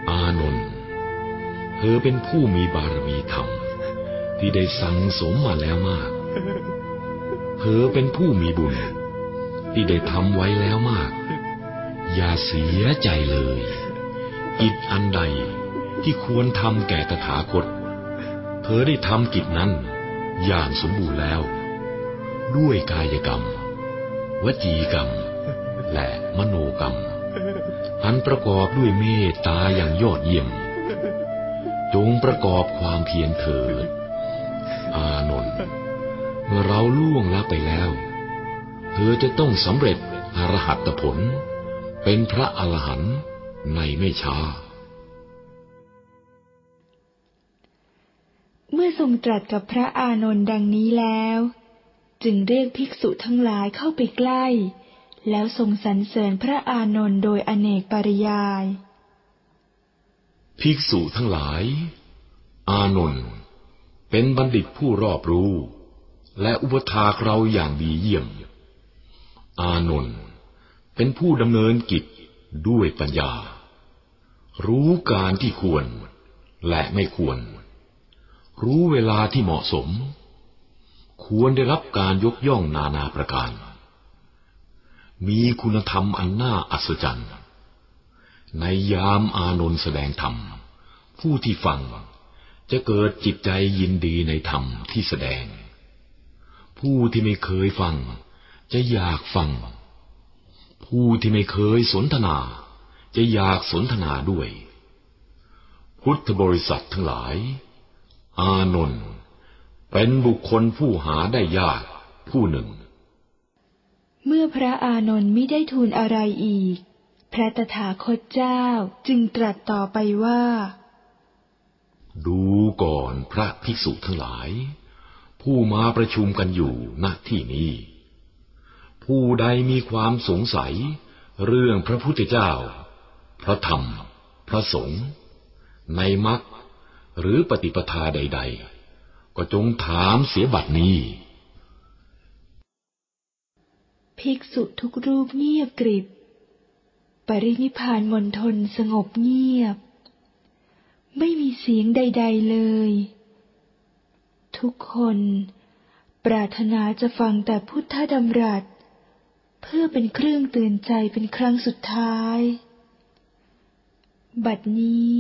Speaker 5: อานนท์เธอเป็นผู้มีบารมีธรรม ที่ได้สั่งสมมาแล้วมาก เธอเป็นผู้มีบุญ ที่ได้ทำไว้แล้วมาก อย่าเสียใจเลยกิจอันใด ที่ควรทำแก่ตถาคต เธอได้ทำกิจนั้นอย่างสมบูรณ์แล้ว ด้วยกายกรรม วจีกรรม และมโนกรรม อันประกอบด้วยเมตตาอย่างยอดเยี่ยม จงประกอบความเพียรเถิด อานนท์เมื่อเราล่วงลับไปแล้ว เธอจะต้องสำเร็จอรหัตผล เป็นพระอรหันต์ในไม่ช้า
Speaker 1: งตรัสกับพระอานนท์ดังนี้แล้ว จึงเรียกภิกษุทั้งหลายเข้าไปใกล้ แล้วทรงสรรเสริญพระอานนท์โดยอเนกปริยาย
Speaker 5: ภิกษุทั้งหลาย อานนท์เป็นบัณฑิตผู้รอบรู้ และอุปถากเราอย่างดีเยี่ยม อานนท์เป็นผู้ดำเนินกิจด้วยปัญญา รู้การที่ควรและไม่ควร รู้เวลาที่เหมาะสม ควรได้รับการยกย่องนานาประการ มีคุณธรรมอันน่าอัศจรรย์ ในยามอานนท์แสดงธรรม ผู้ที่ฟังจะเกิดจิตใจยินดีในธรรมที่แสดง ผู้ที่ไม่เคยฟัง จะอยากฟัง ผู้ที่ไม่เคยสนทนา จะอยากสนทนาด้วย พุทธบริษัททั้งหลาย อานนท์เป็นบุคคลผู้หาได้ยากผู้หนึ่ง
Speaker 1: เมื่อพระอานนท์ไม่ได้ทูลอะไรอีก พระตถาคตเจ้าจึงตรัสต่อไปว่า
Speaker 5: ดูก่อนพระภิกษุทั้งหลาย ผู้มาประชุมกันอยู่ณที่นี้ ผู้ใดมีความสงสัย เรื่องพระพุทธเจ้า พระธรรม พระสงฆ์ในมรรค หรือปฏิปทาใด ๆ ก็จงถามเสียบัดนี้
Speaker 1: ภิกษุทุกรูปเงียบกริบ ปรินิพานมณฑลสงบเงียบ ไม่มีเสียงใด ๆเลย ทุกคนปรารถนาจะฟังแต่พุทธดำรัส เพื่อเป็นเครื่องเตือนใจเป็นครั้งสุดท้าย บัดนี้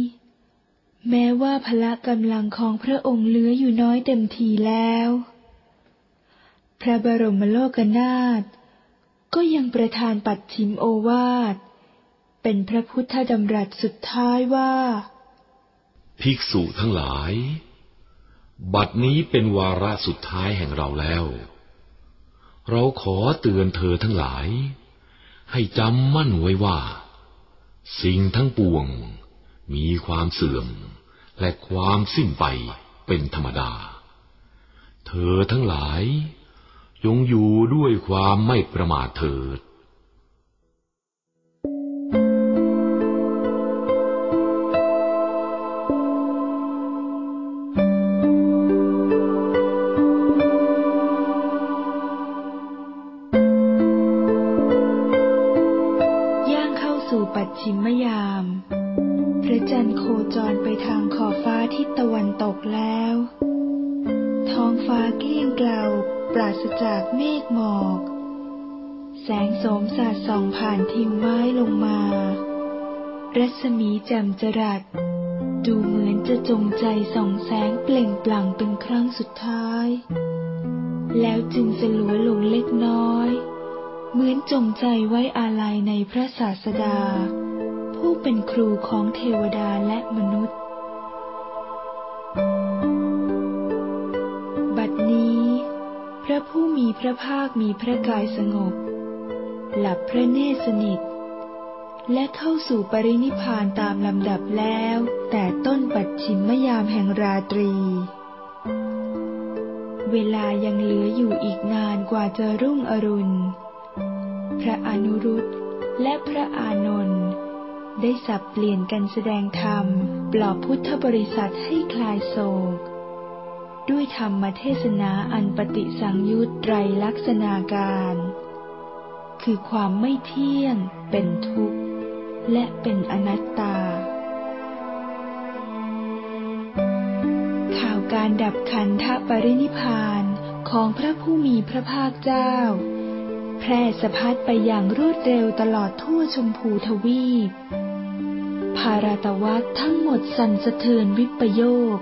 Speaker 1: แม้ว่าพละกำลังของพระองค์เหลืออยู่น้อยเต็มทีแล้ว พระบรมโลกนาถก็ยังประทานปัดชิมโอวาท เป็นพระพุทธดำรัสสุดท้ายว่า
Speaker 5: ภิกษุทั้งหลาย บัดนี้เป็นวาระสุดท้ายแห่งเราแล้ว เราขอเตือนเธอทั้งหลาย ให้จำมั่นไว้ว่า สิ่งทั้งปวง มีความเสื่อมและความสิ้นไปเป็นธรรมดา เธอทั้งหลาย จงอยู่ด้วยความไม่ประมาทเถิด
Speaker 1: แล้ว ท้องฟ้าเกลี้ยงเกลาปราศจากเมฆหมอก แสงโสมสาดส่องผ่านทิวไม้ลงมา รัศมีแจ่มจรัส ดูเหมือนจะจงใจส่องแสงเปล่งปลั่งเป็นครั้งสุดท้าย แล้วจึงสลัวลงเล็กน้อย เหมือนจงใจไว้อาลัยในพระศาสดา ผู้เป็นครูของเทวดาและมนุษย์ พระภาคมีพระกายสงบ หลับพระเนตรสนิท และเข้าสู่ปรินิพานตามลำดับแล้ว แต่ต้นปัดชิมยามแห่งราตรี เวลายังเหลืออยู่อีกนานกว่าจะรุ่งอรุณ พระอนุรุตและพระอานนท์ได้สับเปลี่ยนกันแสดงธรรม ปลอบพุทธบริษัทให้คลายโศก ด้วยธรรมเทศนาอันปฏิสังยุตไตรลักษณาการ คือความไม่เที่ยงเป็นทุกข์ และเป็นอนัตตา ข่าวการดับขันธปรินิพานของพระผู้มีพระภาคเจ้า แพร่สะพัดไปอย่างรวดเร็วตลอดทั่วชมพูทวีปภาราตวัตทั้งหมดสั่นสะเทือนวิปโยค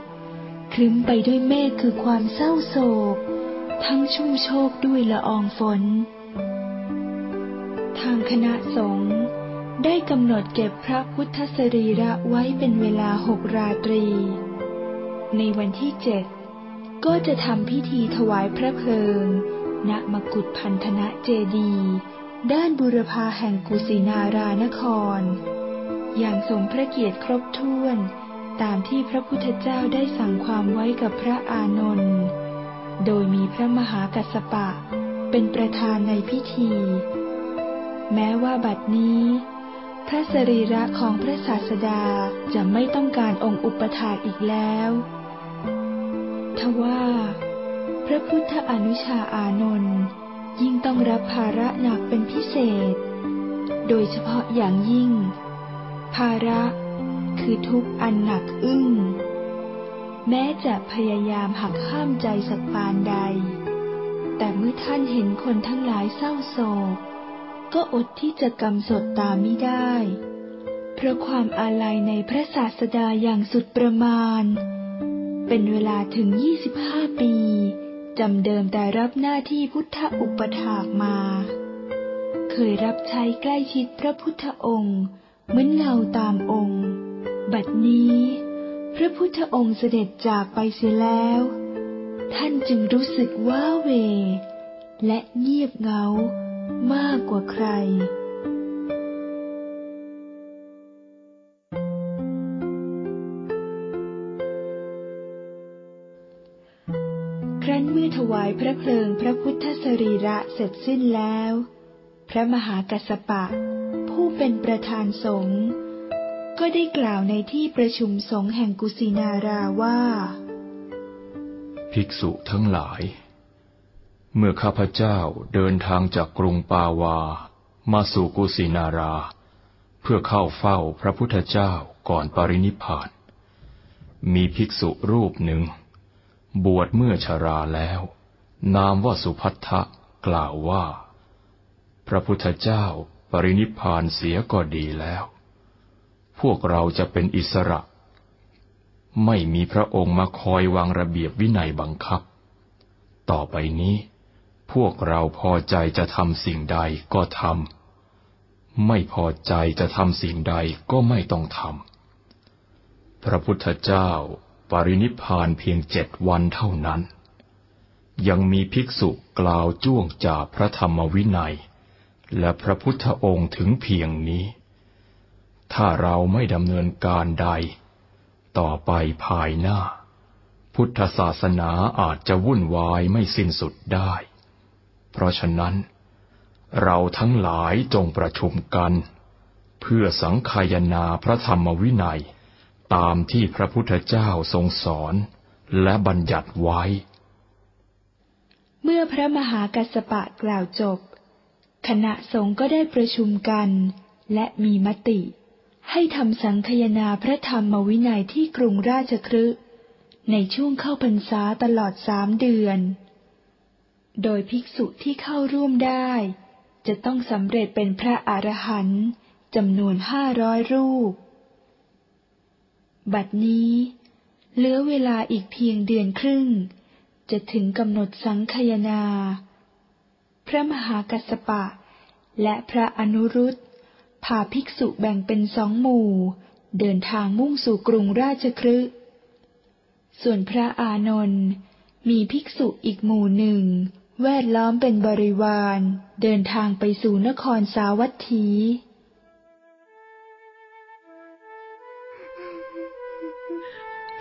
Speaker 1: คลึ้มไปด้วยเมฆคือความเศร้าโศก ทั้งชุ่มโชกด้วยละอองฝน ทางคณะสงฆ์ได้กำหนดเก็บพระพุทธสรีระไว้เป็นเวลาหกราตรี ในวันที่เจ็ดก็จะทำพิธีถวายพระเพลิง ณ มกุฏพันธนะเจดี ด้านบุรพาแห่งกุสินารานคร อย่างสมพระเกียรติครบถ้วน ตามที่พระพุทธเจ้าได้สั่งความไว้กับพระอานนท์ โดยมีพระมหากัสสปะเป็นประธานในพิธี แม้ว่าบัดนี้ พระสรีระของพระศาสดาจะไม่ต้องการองค์อุปถาอีกแล้วทว่าพระพุทธอนุชาอานนท์ยิ่งต้องรับภาระหนักเป็นพิเศษ โดยเฉพาะอย่างยิ่ง ภาระ คือทุกข์อันหนักอึ้ง แม้จะพยายามหักห้ามใจสักปานใด แต่เมื่อท่านเห็นคนทั้งหลายเศร้าโศก ก็อดที่จะกำสดตามไม่ได้ เพราะความอาลัยในพระศาสดาอย่างสุดประมาณ เป็นเวลาถึง 25 ปีจำเดิมแต่รับหน้าที่พุทธอุปถากมา เคยรับใช้ใกล้ชิดพระพุทธองค์ เหมือนเงาตามองค์ บัดนี้ พระพุทธองค์เสด็จจากไปเสียแล้ว ท่านจึงรู้สึกว้าเว และเงียบเงามากกว่าใคร ครั้นเมื่อถวายพระเพลิงพระพุทธสรีระเสร็จสิ้นแล้ว พระมหากัสสปะ ผู้เป็นประธานสงฆ์ ก็ได้กล่าวในที่ประชุมสงฆ์แห่งกุสินาราว่า
Speaker 2: ภิกษุทั้งหลาย เมื่อข้าพเจ้าเดินทางจากกรุงปาวา มาสู่กุสินารา เพื่อเข้าเฝ้าพระพุทธเจ้าก่อนปรินิพาน มีภิกษุรูปหนึ่ง บวชเมื่อชาราแล้ว นามว่าสุพัทธะกล่าวว่า พระพุทธเจ้าปรินิพานเสียก็ดีแล้ว พวกเราจะเป็นอิสระ ไม่มีพระองค์มาคอยวางระเบียบวินัยบังคับ ต่อไปนี้ พวกเราพอใจจะทำสิ่งใดก็ทำ ไม่พอใจจะทำสิ่งใดก็ไม่ต้องทำ พระพุทธเจ้าปรินิพานเพียงเจ็ดวันเท่านั้น ยังมีภิกษุกล่าวจ้วงจาพระธรรมวินัย และพระพุทธองค์ถึงเพียงนี้ ถ้าเราไม่ดำเนินการใด ต่อไปภายหน้า พุทธศาสนาอาจจะวุ่นวายไม่สิ้นสุดได้ เพราะฉะนั้น เราทั้งหลายจงประชุมกัน เพื่อสังคายนาพระธรรมวินัย ตามที่พระพุทธเจ้าทรงสอนและบัญญัติไว้
Speaker 1: เมื่อพระมหากัสสปะกล่าวจบ คณะสงฆ์ก็ได้ประชุมกันและมีมติ ให้ทำสังคายนาพระธรรมวินัยที่กรุงราชคฤห์ในช่วงเข้าพรรษาตลอดสามเดือน โดยภิกษุที่เข้าร่วมได้ จะต้องสำเร็จเป็นพระอรหันต์จำนวนห้าร้อยรูป บัดนี้เหลือเวลาอีกเพียงเดือนครึ่ง จะถึงกำหนดสังคายนา พระมหากัสสปะและพระอนุรุต พาภิกษุแบ่งเป็นสองหมู่ เดินทางมุ่งสู่กรุงราชคฤห์ส่วนพระอานนท์มีภิกษุอีกหมู่หนึ่ง แวดล้อมเป็นบริวาร เดินทางไปสู่นครสาวัตถี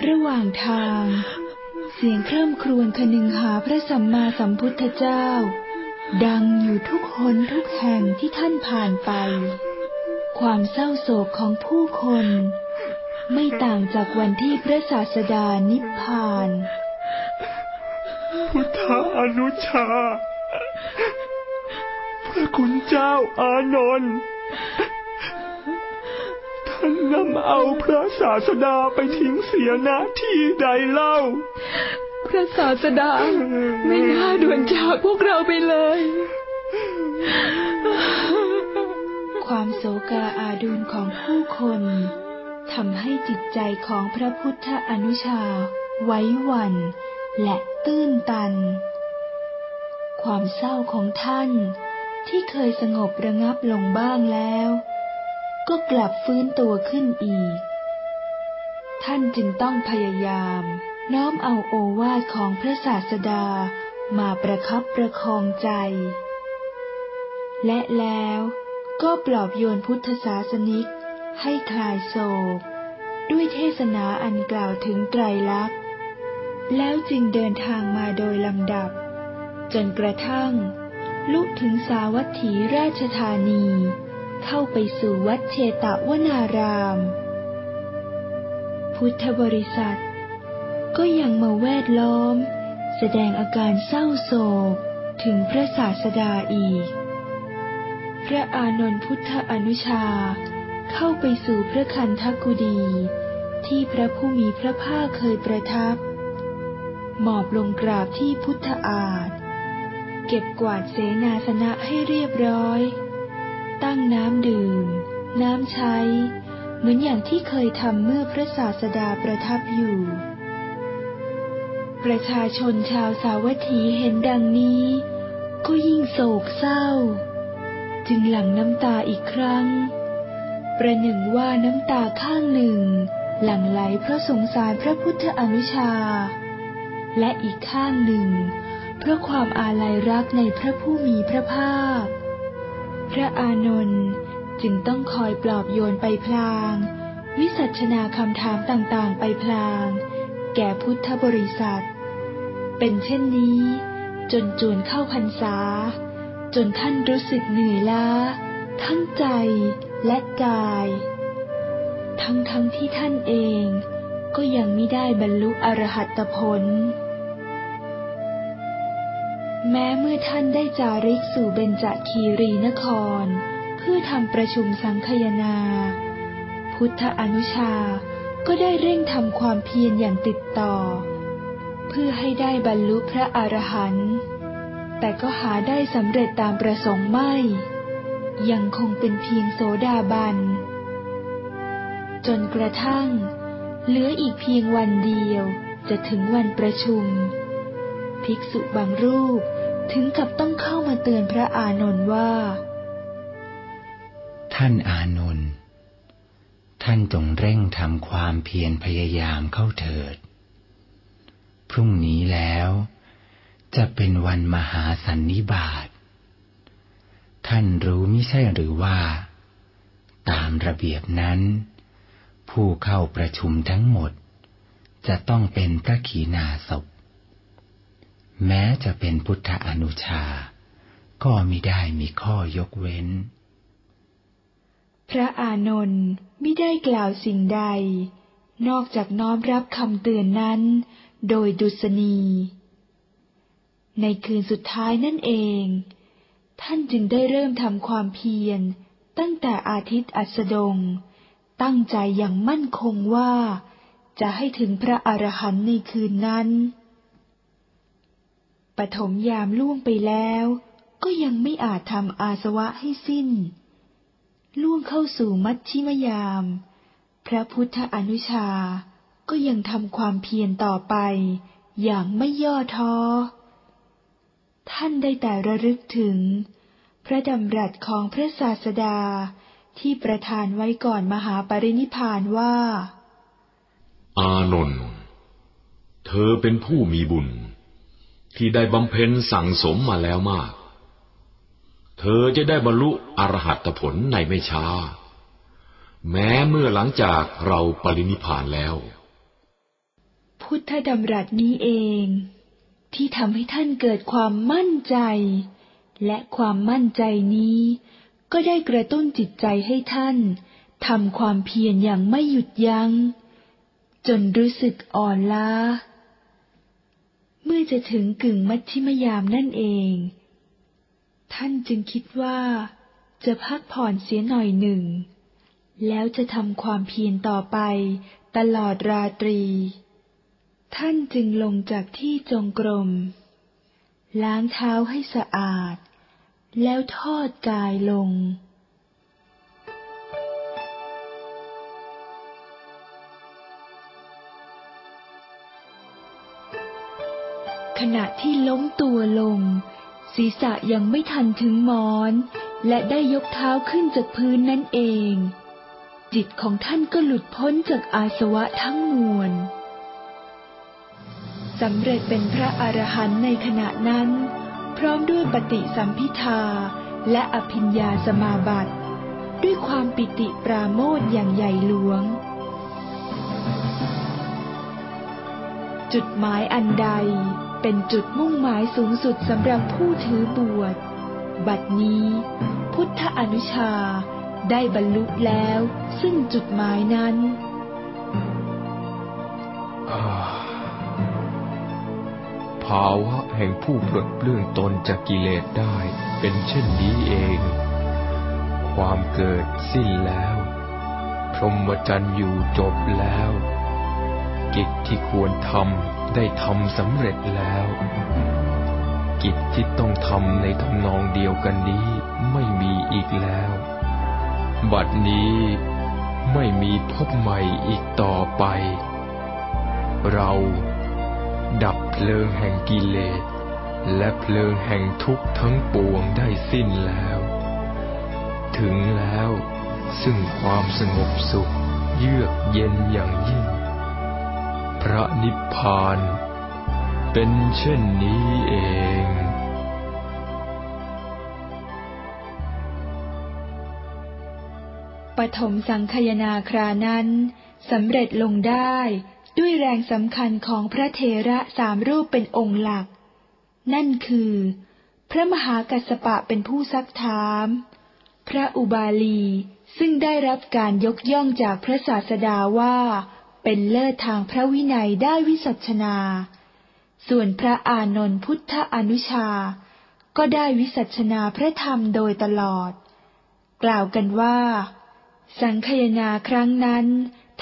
Speaker 1: ระหว่างทาง เสียงเคร่ำครวญคนึงหาพระสัมมาสัมพุทธเจ้า ดังอยู่ทุกคนทุกแห่งที่ท่านผ่านไป ความเศร้าโศกของผู้คน ไม่ต่างจากวันที่พระศาสดานิพพาน
Speaker 10: พุทธาอนุชา พระคุณเจ้าอานนท์ท่านนำเอาพระศาสดาไปทิ้งเสียณที่ใดเล่า
Speaker 8: พระศาสดาไม่น่าด่วนจากพวกเราไปเลย
Speaker 1: ความโศกาอาดูลของผู้คนทำให้จิตใจของพระพุทธอนุชา ไว้หวั่นและตื้นตัน ความเศร้าของท่านที่เคยสงบระงับลงบ้างแล้ว ก็กลับฟื้นตัวขึ้นอีก ท่านจึงต้องพยายาม น้อมเอาโอวาทของพระศาสดามาประคับประคองใจ และแล้ว ก็ปลอบโยนพุทธศาสนิก ให้คลายโศก ด้วยเทศนาอันกล่าวถึงไตรลักษณ์ แล้วจึงเดินทางมาโดยลำดับ จนกระทั่ง ลุกถึงสาวัตถีราชธานี เข้าไปสู่วัดเชตวนาราม พุทธบริษัท ก็ยังมาแวดล้อม แสดงอาการเศร้าโศกถึงพระศาสดาอีก พระอานนท์พุทธอนุชา เข้าไปสู่พระคันธกุดี ที่พระผู้มีพระภาคเคยประทับ หมอบลงกราบที่พุทธอาฏเก็บกวาดเสนาสนะให้เรียบร้อย ตั้งน้ำดื่ม น้ำใช้ เหมือนอย่างที่เคยทำเมื่อพระศาสดาประทับอยู่ ประชาชนชาวสาวัตถีเห็นดังนี้ ก็ยิ่งโศกเศร้า จึงหลั่งน้ำตาอีกครั้ง ประหนึ่งว่าน้ำตาข้างหนึ่ง หลั่งไหลเพราะสงสารพระพุทธอนุชา และอีกข้างหนึ่ง เพราะความอาลัยรักในพระผู้มีพระภาค พระอานนท์จึงต้องคอยปลอบโยนไปพลาง วิสัชนาคำถามต่างๆไปพลาง แก่พุทธบริษัท เป็นเช่นนี้ จนจวนเข้าพรรษา จนท่านรู้สึกเหนื่อยล้า ทั้งใจและกาย ทั้งทั้งที่ท่านเองก็ยังไม่ได้บรรลุอรหัตผล แม้เมื่อท่านได้จาริกสู่เบญจคีรีนคร เพื่อทำประชุมสังคยนา พุทธอนุชาก็ได้เร่งทำความเพียรอย่างติดต่อ เพื่อให้ได้บรรลุพระอรหันต์ แต่ก็หาได้สำเร็จตามประสงค์ไม่ ยังคงเป็นเพียงโสดาบัน จนกระทั่ง เหลืออีกเพียงวันเดียวจะถึงวันประชุม ภิกษุบางรูปถึงกับต้องเข้ามาเตือนพระอานนท์ว่า
Speaker 6: ท่านอานนท์ท่านจงเร่งทำความเพียรพยายามเข้าเถิด พรุ่งนี้แล้ว จะเป็นวันมหาสันนิบาต ท่านรู้ไม่ใช่หรือว่า ตามระเบียบนั้น ผู้เข้าประชุมทั้งหมด จะต้องเป็นพระขีณาสพ แม้จะเป็นพุทธอนุชา ก็มิได้มีข้อยกเว้น
Speaker 1: พระอานนท์ไม่ได้กล่าวสิ่งใด นอกจากน้อมรับคำเตือนนั้น โดยดุษณี ในคืนสุดท้ายนั่นเอง ท่านจึงได้เริ่มทำความเพียร ตั้งแต่อาทิตย์อัสดง ตั้งใจอย่างมั่นคงว่า จะให้ถึงพระอรหันต์ในคืนนั้นปฐมยามล่วงไปแล้ว ก็ยังไม่อาจทำอาสวะให้สิ้น ล่วงเข้าสู่มัชชิมยาม พระพุทธอนุชาก็ยังทำความเพียรต่อไป อย่างไม่ย่อท้อ ท่านได้แต่ระลึกถึง พระดำรัสของพระศาสดาที่ประทานไว้ก่อนมหาปรินิพพานว่า
Speaker 5: อานนท์เธอเป็นผู้มีบุญ ที่ได้บำเพ็ญสั่งสมมาแล้วมาก เธอจะได้บรรลุอรหัตผลในไม่ช้า แม้เมื่อหลังจากเราปรินิพพานแล้ว
Speaker 1: พุทธดำรัสนี้เอง ที่ทำให้ท่านเกิดความมั่นใจ และความมั่นใจนี้ ก็ได้กระตุ้นจิตใจให้ท่านทำความเพียรอย่างไม่หยุดยัง้ง จนรู้สึกอ่อนล้า เมื่อจะถึงกึ่งมัชชิมยามนั่นเอง ท่านจึงคิดว่าจะพักผ่อนเสียหน่อยหนึ่ง แล้วจะทำความเพียรต่อไปตลอดราตรี ท่านจึงลงจากที่จงกรม ล้างเท้าให้สะอาด แล้วทอดกายลง ขณะที่ล้มตัวลง ศีรษะยังไม่ทันถึงหมอน และได้ยกเท้าขึ้นจากพื้นนั่นเอง จิตของท่านก็หลุดพ้นจากอาสวะทั้งมวล สำเร็จเป็นพระอรหันต์ในขณะนั้น พร้อมด้วยปฏิสัมพิทาและอภิญญาสมาบัติ ด้วยความปิติปราโมทอย่างใหญ่หลวง จุดหมายอันใดเป็นจุดมุ่งหมายสูงสุดสำหรับผู้ถือบวช บัดนี้ พุทธอนุชาได้บรรลุแล้วซึ่งจุดหมายนั้น
Speaker 4: ภาวะแห่งผู้ปลดเปลื้องตนจากกิเลสได้เป็นเช่นนี้เอง ความเกิดสิ้นแล้ว พรหมจรรย์อยู่จบแล้ว กิจที่ควรทำได้ทำสำเร็จแล้ว กิจที่ต้องทำในทำนองเดียวกันนี้ไม่มีอีกแล้ว บัดนี้ไม่มีพบใหม่อีกต่อไป เรา ดับเพลิงแห่งกิเลส และเพลิงแห่งทุกข์ทั้งปวงได้สิ้นแล้ว ถึงแล้วซึ่งความสงบสุขเยือกเย็นอย่างยิ่ง พระนิพพานเป็นเช่นนี้เอง
Speaker 1: ปฐมสังคยนาครานั้นสำเร็จลงได้ ด้วยแรงสำคัญของพระเทระสามรูปเป็นองค์หลัก นั่นคือ พระมหากัสสปะเป็นผู้ซักถาม พระอุบาลีซึ่งได้รับการยกย่องจากพระศาสดาว่า เป็นเลิศทางพระวินัยได้วิสัชนา ส่วนพระอานนท์พุทธอนุชา ก็ได้วิสัชนาพระธรรมโดยตลอด กล่าวกันว่า สังคยนาครั้งนั้น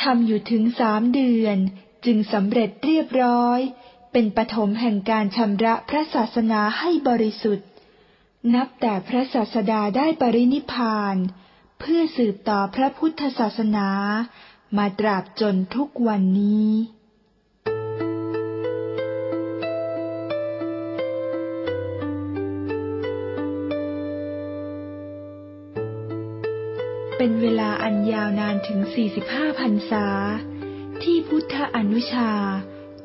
Speaker 1: ทำอยู่ถึงสามเดือน จึงสำเร็จเรียบร้อย เป็นปฐมแห่งการชำระพระศาสนาให้บริสุทธิ์ นับแต่พระศาสดาได้ปรินิพาน เพื่อสืบต่อพระพุทธศาสนา มาตราบจนทุกวันนี้เป็นเวลาอันยาวนานถึง 45พรรษา ที่พุทธอนุชา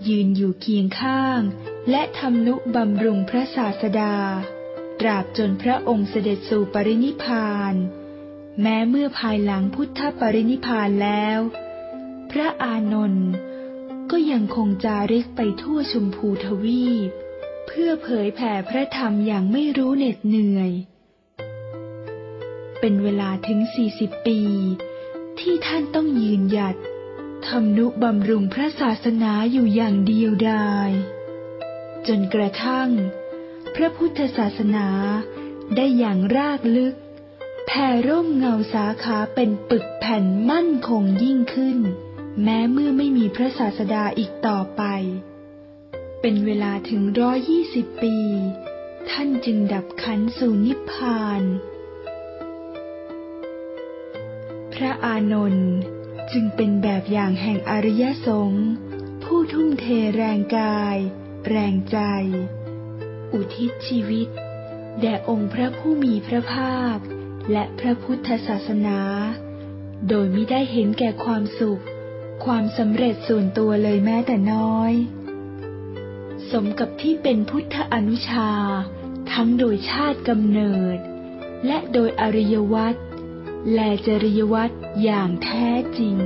Speaker 1: ยืนอยู่เคียงข้าง และทำนุบำรุงพระศาสดา ตราบจนพระองค์เสด็จสู่ปรินิพาน แม้เมื่อภายหลังพุทธปรินิพพานแล้ว พระอานนท์ก็ยังคงจาริกไปทั่วชมพูทวีป เพื่อเผยแผ่พระธรรมอย่างไม่รู้เหน็ดเหนื่อย เป็นเวลาถึง 40 ปี ที่ท่านต้องยืนหยัด ทำนุบำรุงพระศาสนาอยู่อย่างเดียวดาย จนกระทั่ง พระพุทธศาสนาได้อย่างรากลึก แผ่ร่มเงาสาขาเป็นปึกแผ่นมั่นคงยิ่งขึ้น แม้เมื่อไม่มีพระศาสดาอีกต่อไป เป็นเวลาถึงร้อยี่สิบปี ท่านจึงดับขันสู่นิพพาน พระอานนท์ จึงเป็นแบบอย่างแห่งอริยสงฆ์ผู้ทุ่มเทแรงกาย แรงใจ อุทิศชีวิต แด่องค์พระผู้มีพระภาค และพระพุทธศาสนา โดยไม่ได้เห็นแก่ความสุข ความสำเร็จส่วนตัวเลยแม้แต่น้อย สมกับที่เป็นพุทธอนุชา ทั้งโดยชาติกำเนิด และโดยอริยวัตรและจริยวัตร อย่างแท้จริง